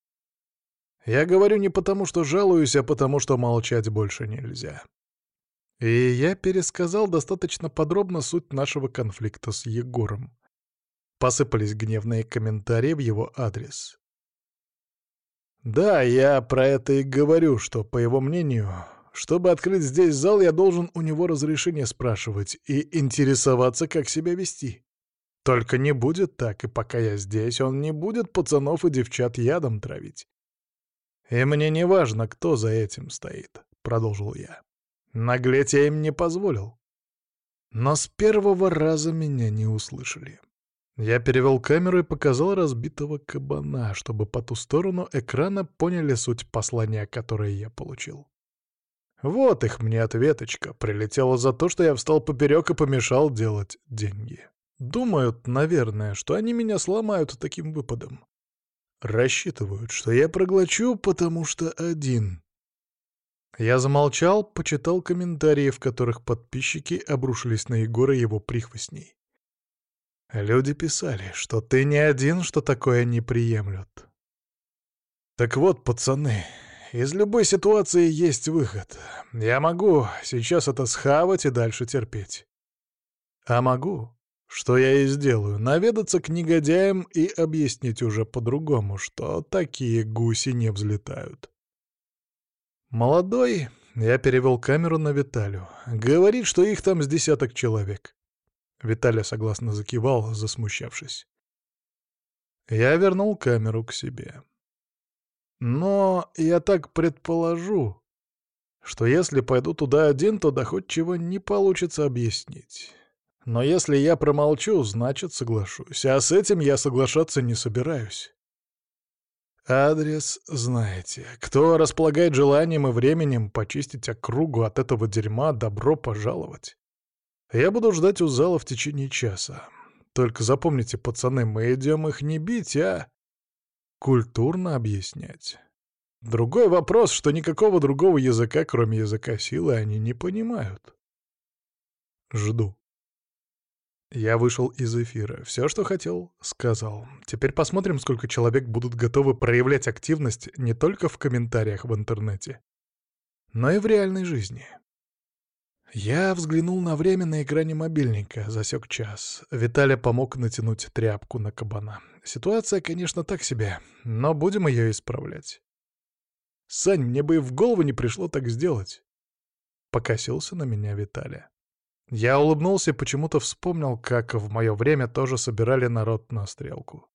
Я говорю не потому, что жалуюсь, а потому, что молчать больше нельзя. И я пересказал достаточно подробно суть нашего конфликта с Егором. Посыпались гневные комментарии в его адрес. Да, я про это и говорю, что, по его мнению, чтобы открыть здесь зал, я должен у него разрешение спрашивать и интересоваться, как себя вести. Только не будет так, и пока я здесь, он не будет пацанов и девчат ядом травить. И мне не важно, кто за этим стоит, — продолжил я. Наглеть я им не позволил. Но с первого раза меня не услышали. Я перевел камеру и показал разбитого кабана, чтобы по ту сторону экрана поняли суть послания, которое я получил. Вот их мне ответочка. Прилетела за то, что я встал поперек и помешал делать деньги. Думают, наверное, что они меня сломают таким выпадом. Рассчитывают, что я проглочу, потому что один. Я замолчал, почитал комментарии, в которых подписчики обрушились на Егора его прихвостней. Люди писали, что ты не один, что такое не приемлют. Так вот, пацаны, из любой ситуации есть выход. Я могу сейчас это схавать и дальше терпеть. А могу, что я и сделаю, наведаться к негодяям и объяснить уже по-другому, что такие гуси не взлетают. Молодой, я перевел камеру на Виталю, говорит, что их там с десяток человек. Виталий согласно закивал, засмущавшись. Я вернул камеру к себе. Но я так предположу, что если пойду туда один, то доходчиво не получится объяснить. Но если я промолчу, значит соглашусь, а с этим я соглашаться не собираюсь. Адрес знаете. Кто располагает желанием и временем почистить округу от этого дерьма, добро пожаловать. Я буду ждать у зала в течение часа. Только запомните, пацаны, мы идем их не бить, а культурно объяснять. Другой вопрос, что никакого другого языка, кроме языка силы, они не понимают. Жду. Я вышел из эфира. Все, что хотел, сказал. Теперь посмотрим, сколько человек будут готовы проявлять активность не только в комментариях в интернете, но и в реальной жизни. Я взглянул на время на экране мобильника, засек час. Виталя помог натянуть тряпку на кабана. Ситуация, конечно, так себе, но будем ее исправлять. «Сань, мне бы и в голову не пришло так сделать!» Покосился на меня Виталя. Я улыбнулся и почему-то вспомнил, как в мое время тоже собирали народ на стрелку.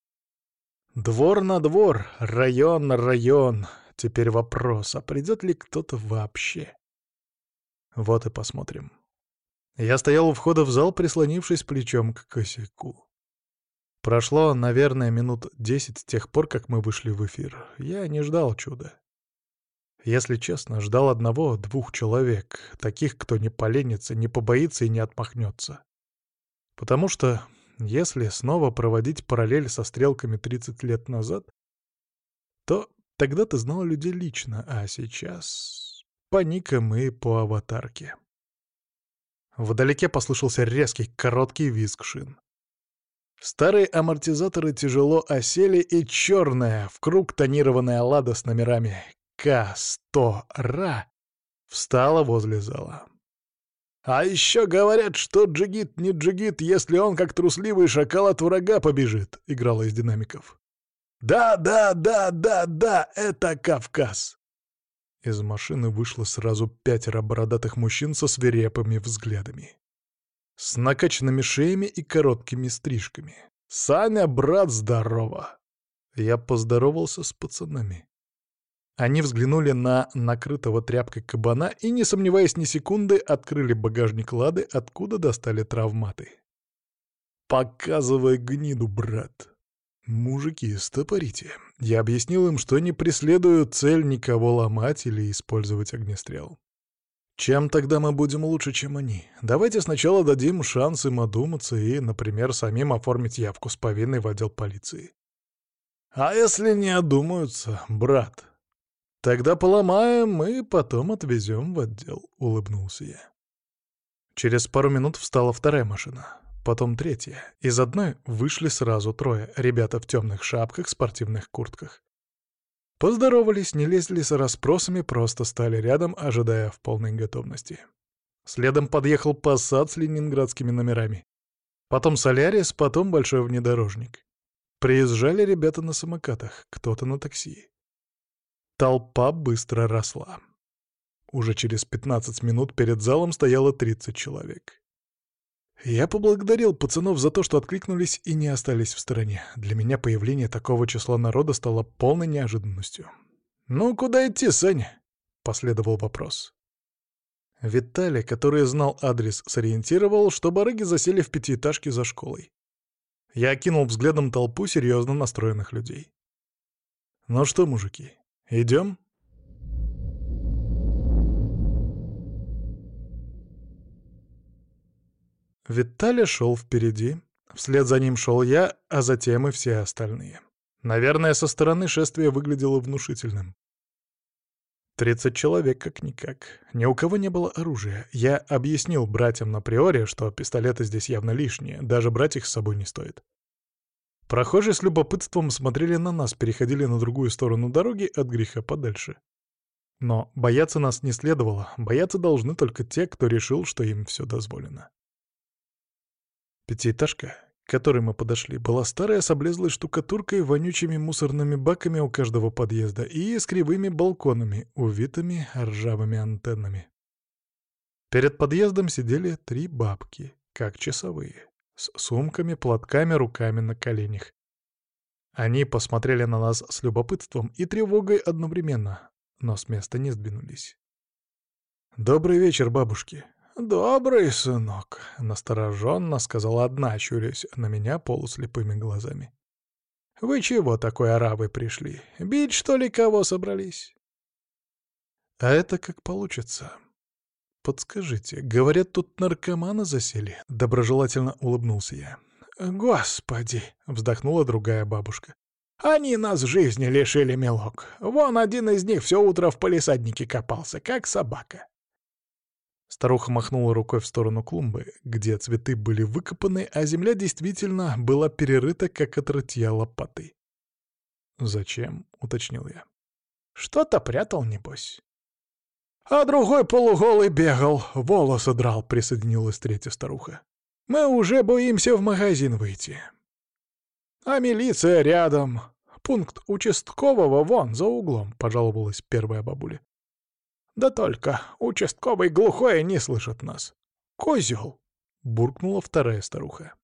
Двор на двор, район на район. Теперь вопрос, а придет ли кто-то вообще? Вот и посмотрим. Я стоял у входа в зал, прислонившись плечом к косяку. Прошло, наверное, минут десять с тех пор, как мы вышли в эфир. Я не ждал чуда. Если честно, ждал одного-двух человек, таких, кто не поленится, не побоится и не отмахнется. Потому что, если снова проводить параллель со стрелками 30 лет назад, то тогда ты знал людей лично, а сейчас по никам и по аватарке. Вдалеке послышался резкий, короткий визг шин. Старые амортизаторы тяжело осели, и черная, в круг тонированная лада с номерами К-100-РА встала возле зала. А еще говорят, что джигит не джигит, если он, как трусливый шакал, от врага побежит», — играла из динамиков. «Да, да, да, да, да, это Кавказ!» Из машины вышло сразу пятеро бородатых мужчин со свирепыми взглядами. С накачанными шеями и короткими стрижками. «Саня, брат, здорово!» Я поздоровался с пацанами. Они взглянули на накрытого тряпкой кабана и, не сомневаясь ни секунды, открыли багажник Лады, откуда достали травматы. «Показывай гниду, брат!» «Мужики, стопорите!» Я объяснил им, что не преследую цель никого ломать или использовать огнестрел. Чем тогда мы будем лучше, чем они? Давайте сначала дадим шанс им одуматься и, например, самим оформить явку с повинной в отдел полиции. А если не одумаются, брат? Тогда поломаем и потом отвезем в отдел, — улыбнулся я. Через пару минут встала вторая машина, потом третья. Из одной вышли сразу трое, ребята в темных шапках, спортивных куртках. Поздоровались, не лезли с расспросами, просто стали рядом, ожидая в полной готовности. Следом подъехал посад с ленинградскими номерами. Потом Солярис, потом большой внедорожник. Приезжали ребята на самокатах, кто-то на такси. Толпа быстро росла. Уже через 15 минут перед залом стояло 30 человек. Я поблагодарил пацанов за то, что откликнулись и не остались в стороне. Для меня появление такого числа народа стало полной неожиданностью. «Ну, куда идти, Саня?» — последовал вопрос. Виталий, который знал адрес, сориентировал, что барыги засели в пятиэтажке за школой. Я окинул взглядом толпу серьезно настроенных людей. «Ну что, мужики, идем?» Виталий шел впереди, вслед за ним шел я, а затем и все остальные. Наверное, со стороны шествие выглядело внушительным. Тридцать человек как-никак. Ни у кого не было оружия. Я объяснил братьям на приоре, что пистолеты здесь явно лишние, даже брать их с собой не стоит. Прохожие с любопытством смотрели на нас, переходили на другую сторону дороги от греха подальше. Но бояться нас не следовало, бояться должны только те, кто решил, что им все дозволено. Пятиэтажка, к которой мы подошли, была старая с облезлой штукатуркой, вонючими мусорными баками у каждого подъезда и с кривыми балконами, увитыми ржавыми антеннами. Перед подъездом сидели три бабки, как часовые, с сумками, платками, руками на коленях. Они посмотрели на нас с любопытством и тревогой одновременно, но с места не сдвинулись. «Добрый вечер, бабушки», «Добрый сынок», — настороженно сказала одна, щурясь на меня полуслепыми глазами. «Вы чего такой оравы пришли? Бить, что ли, кого собрались?» «А это как получится?» «Подскажите, говорят, тут наркоманы засели?» — доброжелательно улыбнулся я. «Господи!» — вздохнула другая бабушка. «Они нас жизни лишили, мелок. Вон один из них все утро в полисаднике копался, как собака. Старуха махнула рукой в сторону клумбы, где цветы были выкопаны, а земля действительно была перерыта, как от рытья лопатой. «Зачем?» — уточнил я. «Что-то прятал, небось». «А другой полуголый бегал, волосы драл», — присоединилась третья старуха. «Мы уже боимся в магазин выйти». «А милиция рядом. Пункт участкового вон, за углом», — пожаловалась первая бабуля. Да только участковый глухой не слышит нас. Козел! буркнула вторая старуха.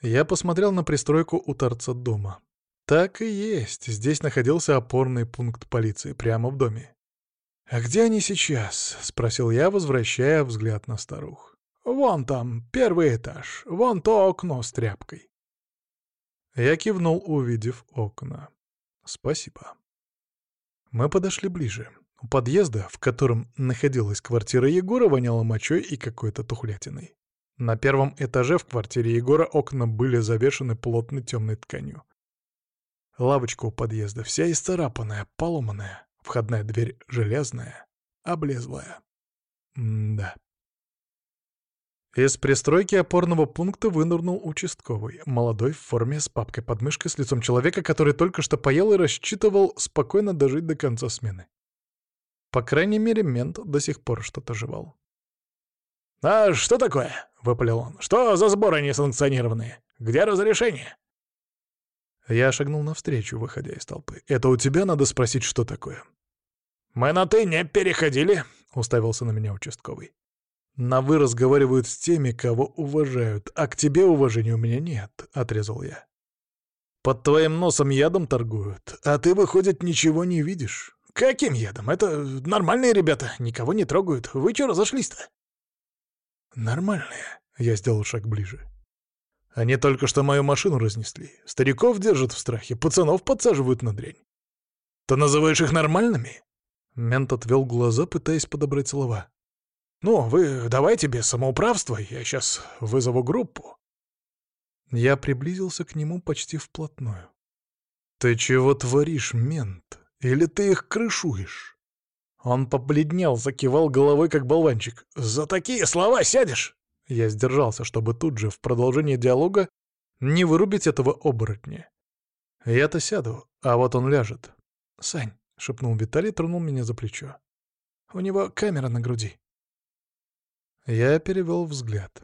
Я посмотрел на пристройку у торца дома. Так и есть, здесь находился опорный пункт полиции, прямо в доме. «А где они сейчас?» — спросил я, возвращая взгляд на старух. «Вон там, первый этаж, вон то окно с тряпкой». Я кивнул, увидев окна. «Спасибо». Мы подошли ближе. У подъезда, в котором находилась квартира Егора, воняло мочой и какой-то тухлятиной. На первом этаже в квартире Егора окна были завешены плотной темной тканью. Лавочка у подъезда вся исцарапанная, поломанная, входная дверь железная, облезлая. М да. Из пристройки опорного пункта вынырнул участковый, молодой в форме с папкой под мышкой с лицом человека, который только что поел и рассчитывал спокойно дожить до конца смены. По крайней мере, мент до сих пор что-то жевал. «А что такое?» — выпалил он. «Что за сборы несанкционированные? Где разрешение?» Я шагнул навстречу, выходя из толпы. «Это у тебя надо спросить, что такое?» «Мы на «ты» не переходили», — уставился на меня участковый. «На «вы» разговаривают с теми, кого уважают, а к тебе уважения у меня нет», — отрезал я. «Под твоим носом ядом торгуют, а ты, выходит, ничего не видишь. Каким ядом? Это нормальные ребята, никого не трогают. Вы чё разошлись-то?» «Нормальные», — я сделал шаг ближе. Они только что мою машину разнесли. Стариков держат в страхе, пацанов подсаживают на дрянь. Ты называешь их нормальными?» Мент отвел глаза, пытаясь подобрать слова. «Ну, вы давайте без самоуправства, я сейчас вызову группу». Я приблизился к нему почти вплотную. «Ты чего творишь, мент? Или ты их крышуешь?» Он побледнел, закивал головой, как болванчик. «За такие слова сядешь!» Я сдержался, чтобы тут же, в продолжении диалога, не вырубить этого оборотня. Я-то сяду, а вот он ляжет. «Сань», — шепнул Виталий, тронул меня за плечо. «У него камера на груди». Я перевел взгляд.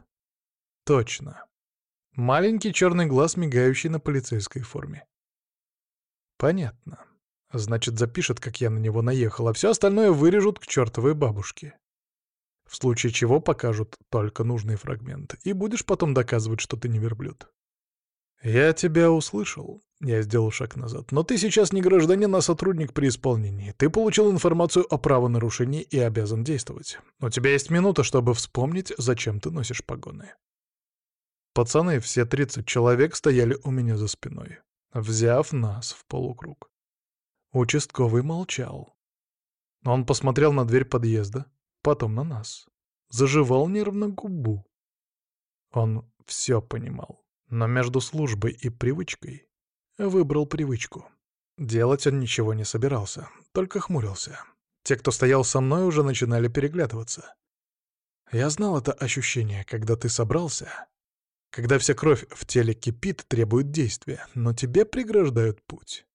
Точно. Маленький черный глаз, мигающий на полицейской форме. Понятно. Значит, запишет, как я на него наехал, а все остальное вырежут к чертовой бабушке в случае чего покажут только нужный фрагмент, и будешь потом доказывать, что ты не верблюд. «Я тебя услышал», — я сделал шаг назад, «но ты сейчас не гражданин, а сотрудник при исполнении. Ты получил информацию о правонарушении и обязан действовать. У тебя есть минута, чтобы вспомнить, зачем ты носишь погоны». Пацаны, все 30 человек, стояли у меня за спиной, взяв нас в полукруг. Участковый молчал. Он посмотрел на дверь подъезда, потом на нас. Заживал нервно губу. Он все понимал, но между службой и привычкой выбрал привычку. Делать он ничего не собирался, только хмурился. Те, кто стоял со мной, уже начинали переглядываться. Я знал это ощущение, когда ты собрался, когда вся кровь в теле кипит, требует действия, но тебе преграждают путь.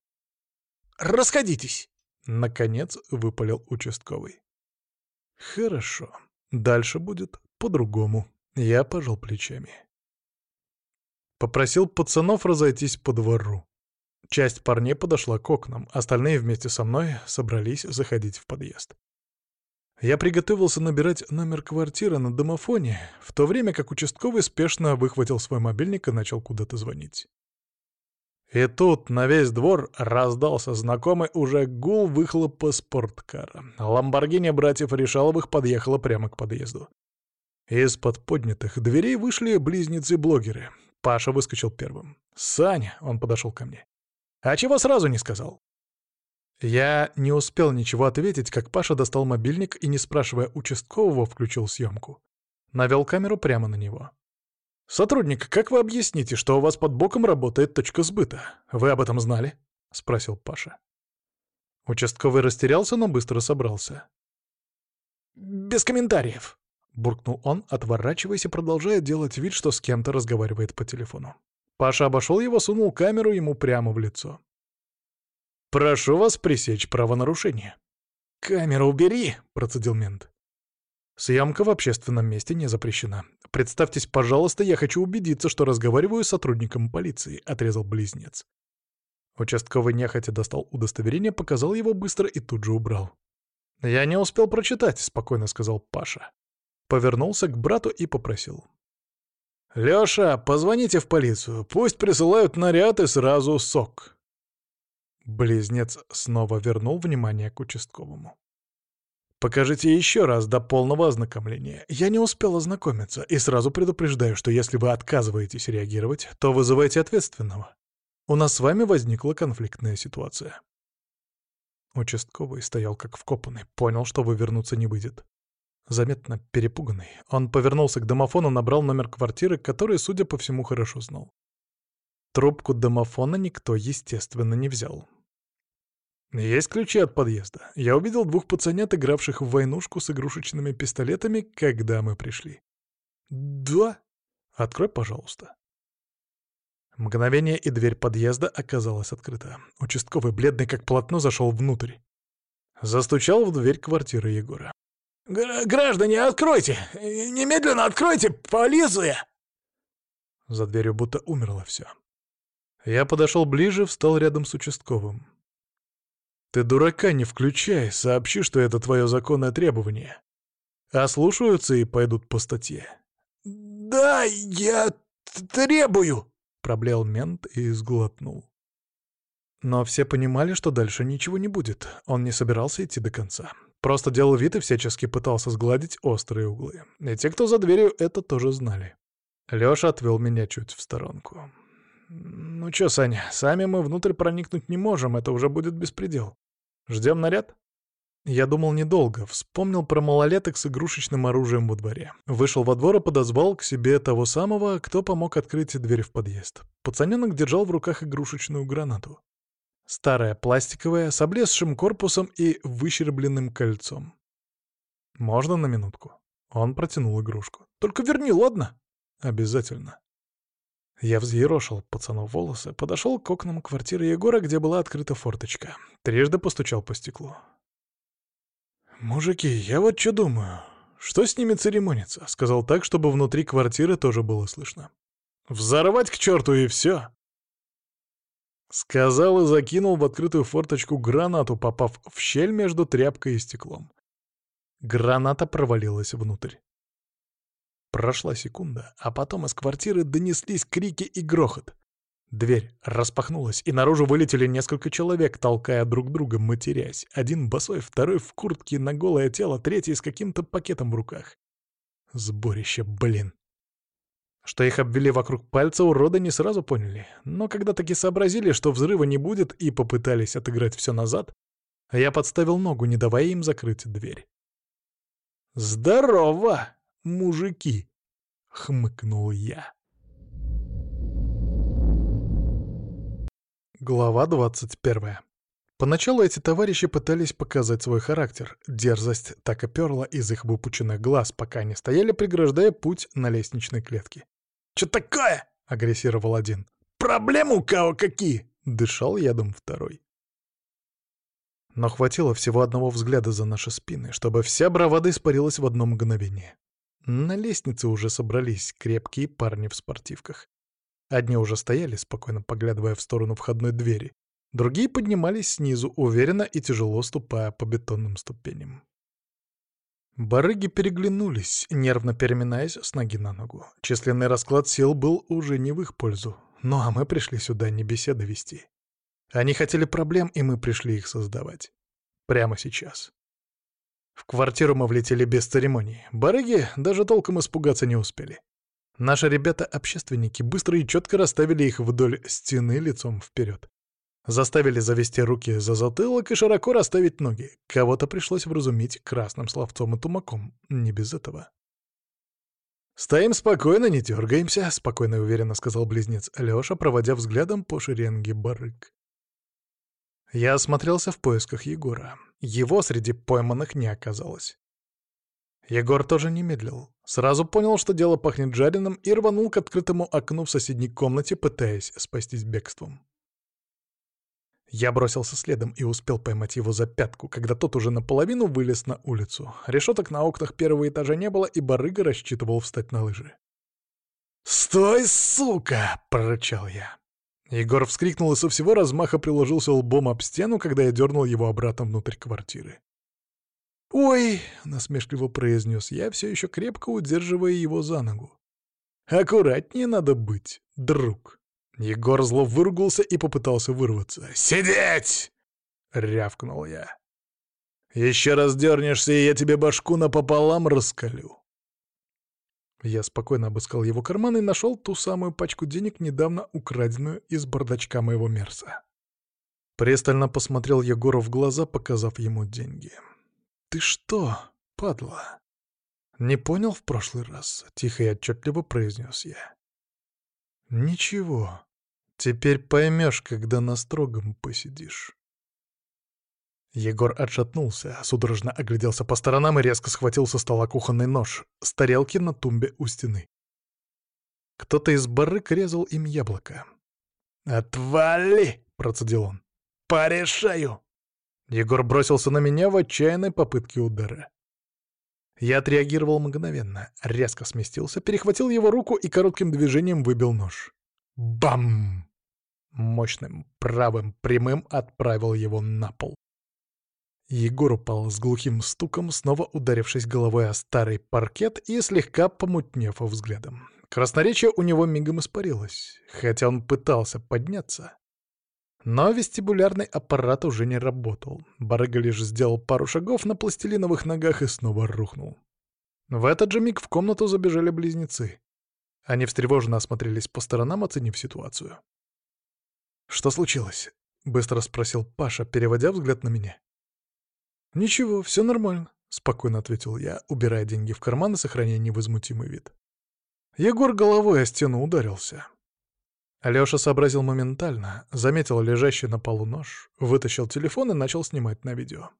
«Расходитесь!» — наконец выпалил участковый. Хорошо. Дальше будет по-другому. Я пожал плечами. Попросил пацанов разойтись по двору. Часть парней подошла к окнам, остальные вместе со мной собрались заходить в подъезд. Я приготовился набирать номер квартиры на домофоне, в то время как участковый спешно выхватил свой мобильник и начал куда-то звонить. И тут на весь двор раздался знакомый уже гул выхлопа спорткара. Ламборгини братьев Решаловых подъехала прямо к подъезду. Из-под поднятых дверей вышли близнецы-блогеры. Паша выскочил первым. «Саня!» — он подошел ко мне. «А чего сразу не сказал?» Я не успел ничего ответить, как Паша достал мобильник и, не спрашивая участкового, включил съемку. Навел камеру прямо на него. «Сотрудник, как вы объясните, что у вас под боком работает точка сбыта? Вы об этом знали?» — спросил Паша. Участковый растерялся, но быстро собрался. «Без комментариев», — буркнул он, отворачиваясь и продолжая делать вид, что с кем-то разговаривает по телефону. Паша обошел его, сунул камеру ему прямо в лицо. «Прошу вас пресечь правонарушение». «Камеру убери!» — процедил мент. Съемка в общественном месте не запрещена. Представьтесь, пожалуйста, я хочу убедиться, что разговариваю с сотрудником полиции», — отрезал близнец. Участковый нехотя достал удостоверение, показал его быстро и тут же убрал. «Я не успел прочитать», — спокойно сказал Паша. Повернулся к брату и попросил. «Лёша, позвоните в полицию, пусть присылают наряд и сразу сок». Близнец снова вернул внимание к участковому. Покажите еще раз до полного ознакомления. Я не успел ознакомиться и сразу предупреждаю, что если вы отказываетесь реагировать, то вызывайте ответственного. У нас с вами возникла конфликтная ситуация. Участковый стоял как вкопанный, понял, что вывернуться не выйдет. Заметно перепуганный, он повернулся к домофону, набрал номер квартиры, который, судя по всему, хорошо знал. Трубку домофона никто, естественно, не взял. «Есть ключи от подъезда. Я увидел двух пацанят, игравших в войнушку с игрушечными пистолетами, когда мы пришли». «Да? Открой, пожалуйста». Мгновение, и дверь подъезда оказалась открыта. Участковый, бледный как полотно, зашел внутрь. Застучал в дверь квартиры Егора. «Граждане, откройте! Немедленно откройте! Полиция!» За дверью будто умерло все. Я подошел ближе, встал рядом с участковым. «Ты дурака не включай, сообщи, что это твое законное требование. Ослушаются и пойдут по статье». «Да, я требую!» — проблеял мент и сглотнул. Но все понимали, что дальше ничего не будет. Он не собирался идти до конца. Просто делал вид и всячески пытался сгладить острые углы. И те, кто за дверью, это тоже знали. Лёша отвел меня чуть в сторонку. «Ну чё, Саня, сами мы внутрь проникнуть не можем, это уже будет беспредел. Ждем наряд?» Я думал недолго, вспомнил про малолеток с игрушечным оружием во дворе. Вышел во двор и подозвал к себе того самого, кто помог открыть дверь в подъезд. Пацаненок держал в руках игрушечную гранату. Старая, пластиковая, с облезшим корпусом и выщербленным кольцом. «Можно на минутку?» Он протянул игрушку. «Только верни, ладно?» «Обязательно». Я взъерошил пацану волосы, подошел к окнам квартиры Егора, где была открыта форточка. Трижды постучал по стеклу. «Мужики, я вот что думаю. Что с ними церемониться?» Сказал так, чтобы внутри квартиры тоже было слышно. «Взорвать к черту и все!» Сказал и закинул в открытую форточку гранату, попав в щель между тряпкой и стеклом. Граната провалилась внутрь. Прошла секунда, а потом из квартиры донеслись крики и грохот. Дверь распахнулась, и наружу вылетели несколько человек, толкая друг друга, матерясь. Один босой, второй в куртке на голое тело, третий с каким-то пакетом в руках. Сборище, блин. Что их обвели вокруг пальца, уроды не сразу поняли. Но когда таки сообразили, что взрыва не будет, и попытались отыграть все назад, я подставил ногу, не давая им закрыть дверь. «Здорово, мужики!» — хмыкнул я. Глава двадцать первая. Поначалу эти товарищи пытались показать свой характер. Дерзость так и перла из их выпученных глаз, пока они стояли, преграждая путь на лестничной клетке. «Чё такое?» — агрессировал один. «Проблемы у кого какие?» — дышал ядом второй. Но хватило всего одного взгляда за наши спины, чтобы вся бравада испарилась в одно мгновение. На лестнице уже собрались крепкие парни в спортивках. Одни уже стояли, спокойно поглядывая в сторону входной двери, другие поднимались снизу, уверенно и тяжело ступая по бетонным ступеням. Барыги переглянулись, нервно переминаясь с ноги на ногу. Численный расклад сил был уже не в их пользу. Ну а мы пришли сюда не беседы вести. Они хотели проблем, и мы пришли их создавать. Прямо сейчас. В квартиру мы влетели без церемоний. Барыги даже толком испугаться не успели. Наши ребята-общественники быстро и четко расставили их вдоль стены лицом вперед. Заставили завести руки за затылок и широко расставить ноги. Кого-то пришлось вразумить красным словцом и тумаком. Не без этого. «Стоим спокойно, не дергаемся», — спокойно и уверенно сказал близнец Лёша, проводя взглядом по шеренге барыг. Я осмотрелся в поисках Егора. Его среди пойманных не оказалось. Егор тоже не медлил. Сразу понял, что дело пахнет жареным, и рванул к открытому окну в соседней комнате, пытаясь спастись бегством. Я бросился следом и успел поймать его за пятку, когда тот уже наполовину вылез на улицу. Решеток на окнах первого этажа не было, и барыга рассчитывал встать на лыжи. «Стой, сука!» — прорычал я. Егор вскрикнул и со всего размаха приложился лбом об стену, когда я дернул его обратно внутрь квартиры. «Ой!» — насмешливо произнес я, все еще крепко удерживая его за ногу. «Аккуратнее надо быть, друг!» Егор зло выругался и попытался вырваться. «Сидеть!» — рявкнул я. «Еще раз дернешься, и я тебе башку напополам раскалю». Я спокойно обыскал его карман и нашел ту самую пачку денег, недавно украденную из бардачка моего мерса. Пристально посмотрел Егору в глаза, показав ему деньги. «Ты что, падла?» «Не понял в прошлый раз?» — тихо и отчетливо произнес я. «Ничего, Теперь поймешь, когда на строгом посидишь. Егор отшатнулся, судорожно огляделся по сторонам и резко схватил со стола кухонный нож с тарелки на тумбе у стены. Кто-то из барык резал им яблоко. «Отвали!» — процедил он. «Порешаю!» Егор бросился на меня в отчаянной попытке удара. Я отреагировал мгновенно, резко сместился, перехватил его руку и коротким движением выбил нож. Бам! Мощным правым прямым отправил его на пол. Егор упал с глухим стуком, снова ударившись головой о старый паркет и слегка помутнев взглядом. Красноречие у него мигом испарилось, хотя он пытался подняться. Но вестибулярный аппарат уже не работал. Барыга лишь сделал пару шагов на пластилиновых ногах и снова рухнул. В этот же миг в комнату забежали близнецы. Они встревоженно осмотрелись по сторонам, оценив ситуацию. «Что случилось?» — быстро спросил Паша, переводя взгляд на меня. «Ничего, все нормально», — спокойно ответил я, убирая деньги в карман и сохраняя невозмутимый вид. Егор головой о стену ударился. Алёша сообразил моментально, заметил лежащий на полу нож, вытащил телефон и начал снимать на видео.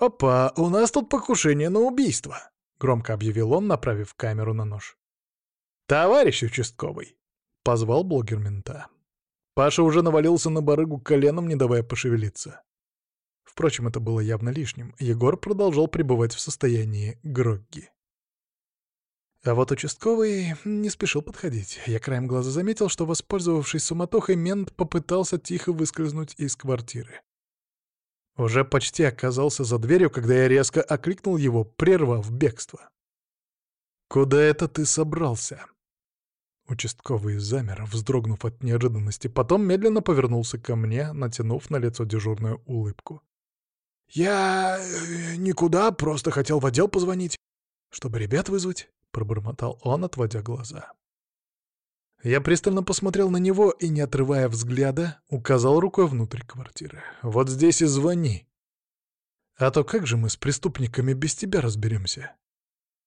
«Опа, у нас тут покушение на убийство», — громко объявил он, направив камеру на нож. «Товарищ участковый!» — позвал блогер мента. Паша уже навалился на барыгу коленом, не давая пошевелиться. Впрочем, это было явно лишним. Егор продолжал пребывать в состоянии грогги. А вот участковый не спешил подходить. Я краем глаза заметил, что, воспользовавшись суматохой, мент попытался тихо выскользнуть из квартиры. Уже почти оказался за дверью, когда я резко окликнул его, прервав бегство. «Куда это ты собрался?» Участковый замер, вздрогнув от неожиданности, потом медленно повернулся ко мне, натянув на лицо дежурную улыбку. «Я... Э, никуда, просто хотел в отдел позвонить, чтобы ребят вызвать». — пробормотал он, отводя глаза. Я пристально посмотрел на него и, не отрывая взгляда, указал рукой внутрь квартиры. «Вот здесь и звони. А то как же мы с преступниками без тебя разберемся?»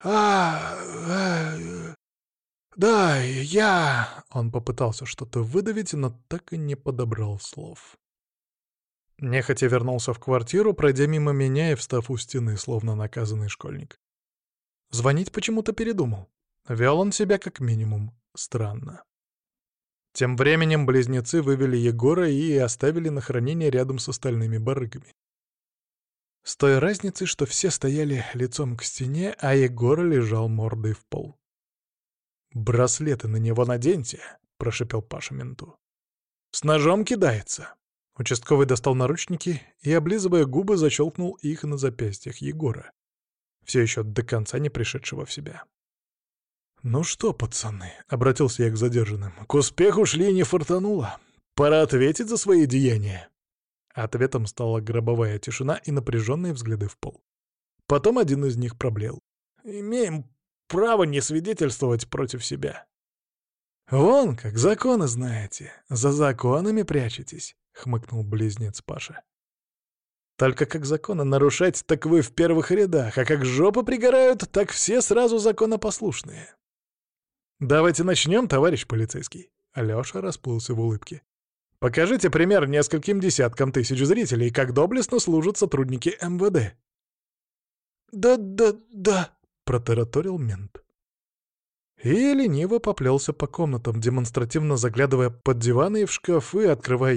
«А, а да, я...» Он попытался что-то выдавить, но так и не подобрал слов. Нехотя вернулся в квартиру, пройдя мимо меня и встав у стены, словно наказанный школьник. Звонить почему-то передумал. Вел он себя как минимум странно. Тем временем близнецы вывели Егора и оставили на хранение рядом с остальными барыгами. С той разницей, что все стояли лицом к стене, а Егор лежал мордой в пол. «Браслеты на него наденьте», — прошипел Паша менту. «С ножом кидается». Участковый достал наручники и, облизывая губы, защелкнул их на запястьях Егора все еще до конца не пришедшего в себя. «Ну что, пацаны», — обратился я к задержанным, — «к успеху шли и не фартануло. Пора ответить за свои деяния». Ответом стала гробовая тишина и напряженные взгляды в пол. Потом один из них проблел. «Имеем право не свидетельствовать против себя». «Вон как, законы знаете, за законами прячетесь», — хмыкнул близнец Паша. Только как законы нарушать, так вы в первых рядах, а как жопы пригорают, так все сразу законопослушные. Давайте начнем, товарищ полицейский. Алёша расплылся в улыбке. Покажите пример нескольким десяткам тысяч зрителей, как доблестно служат сотрудники МВД. «Да-да-да», — протараторил мент. И лениво поплелся по комнатам, демонстративно заглядывая под диваны и в шкафы, открывая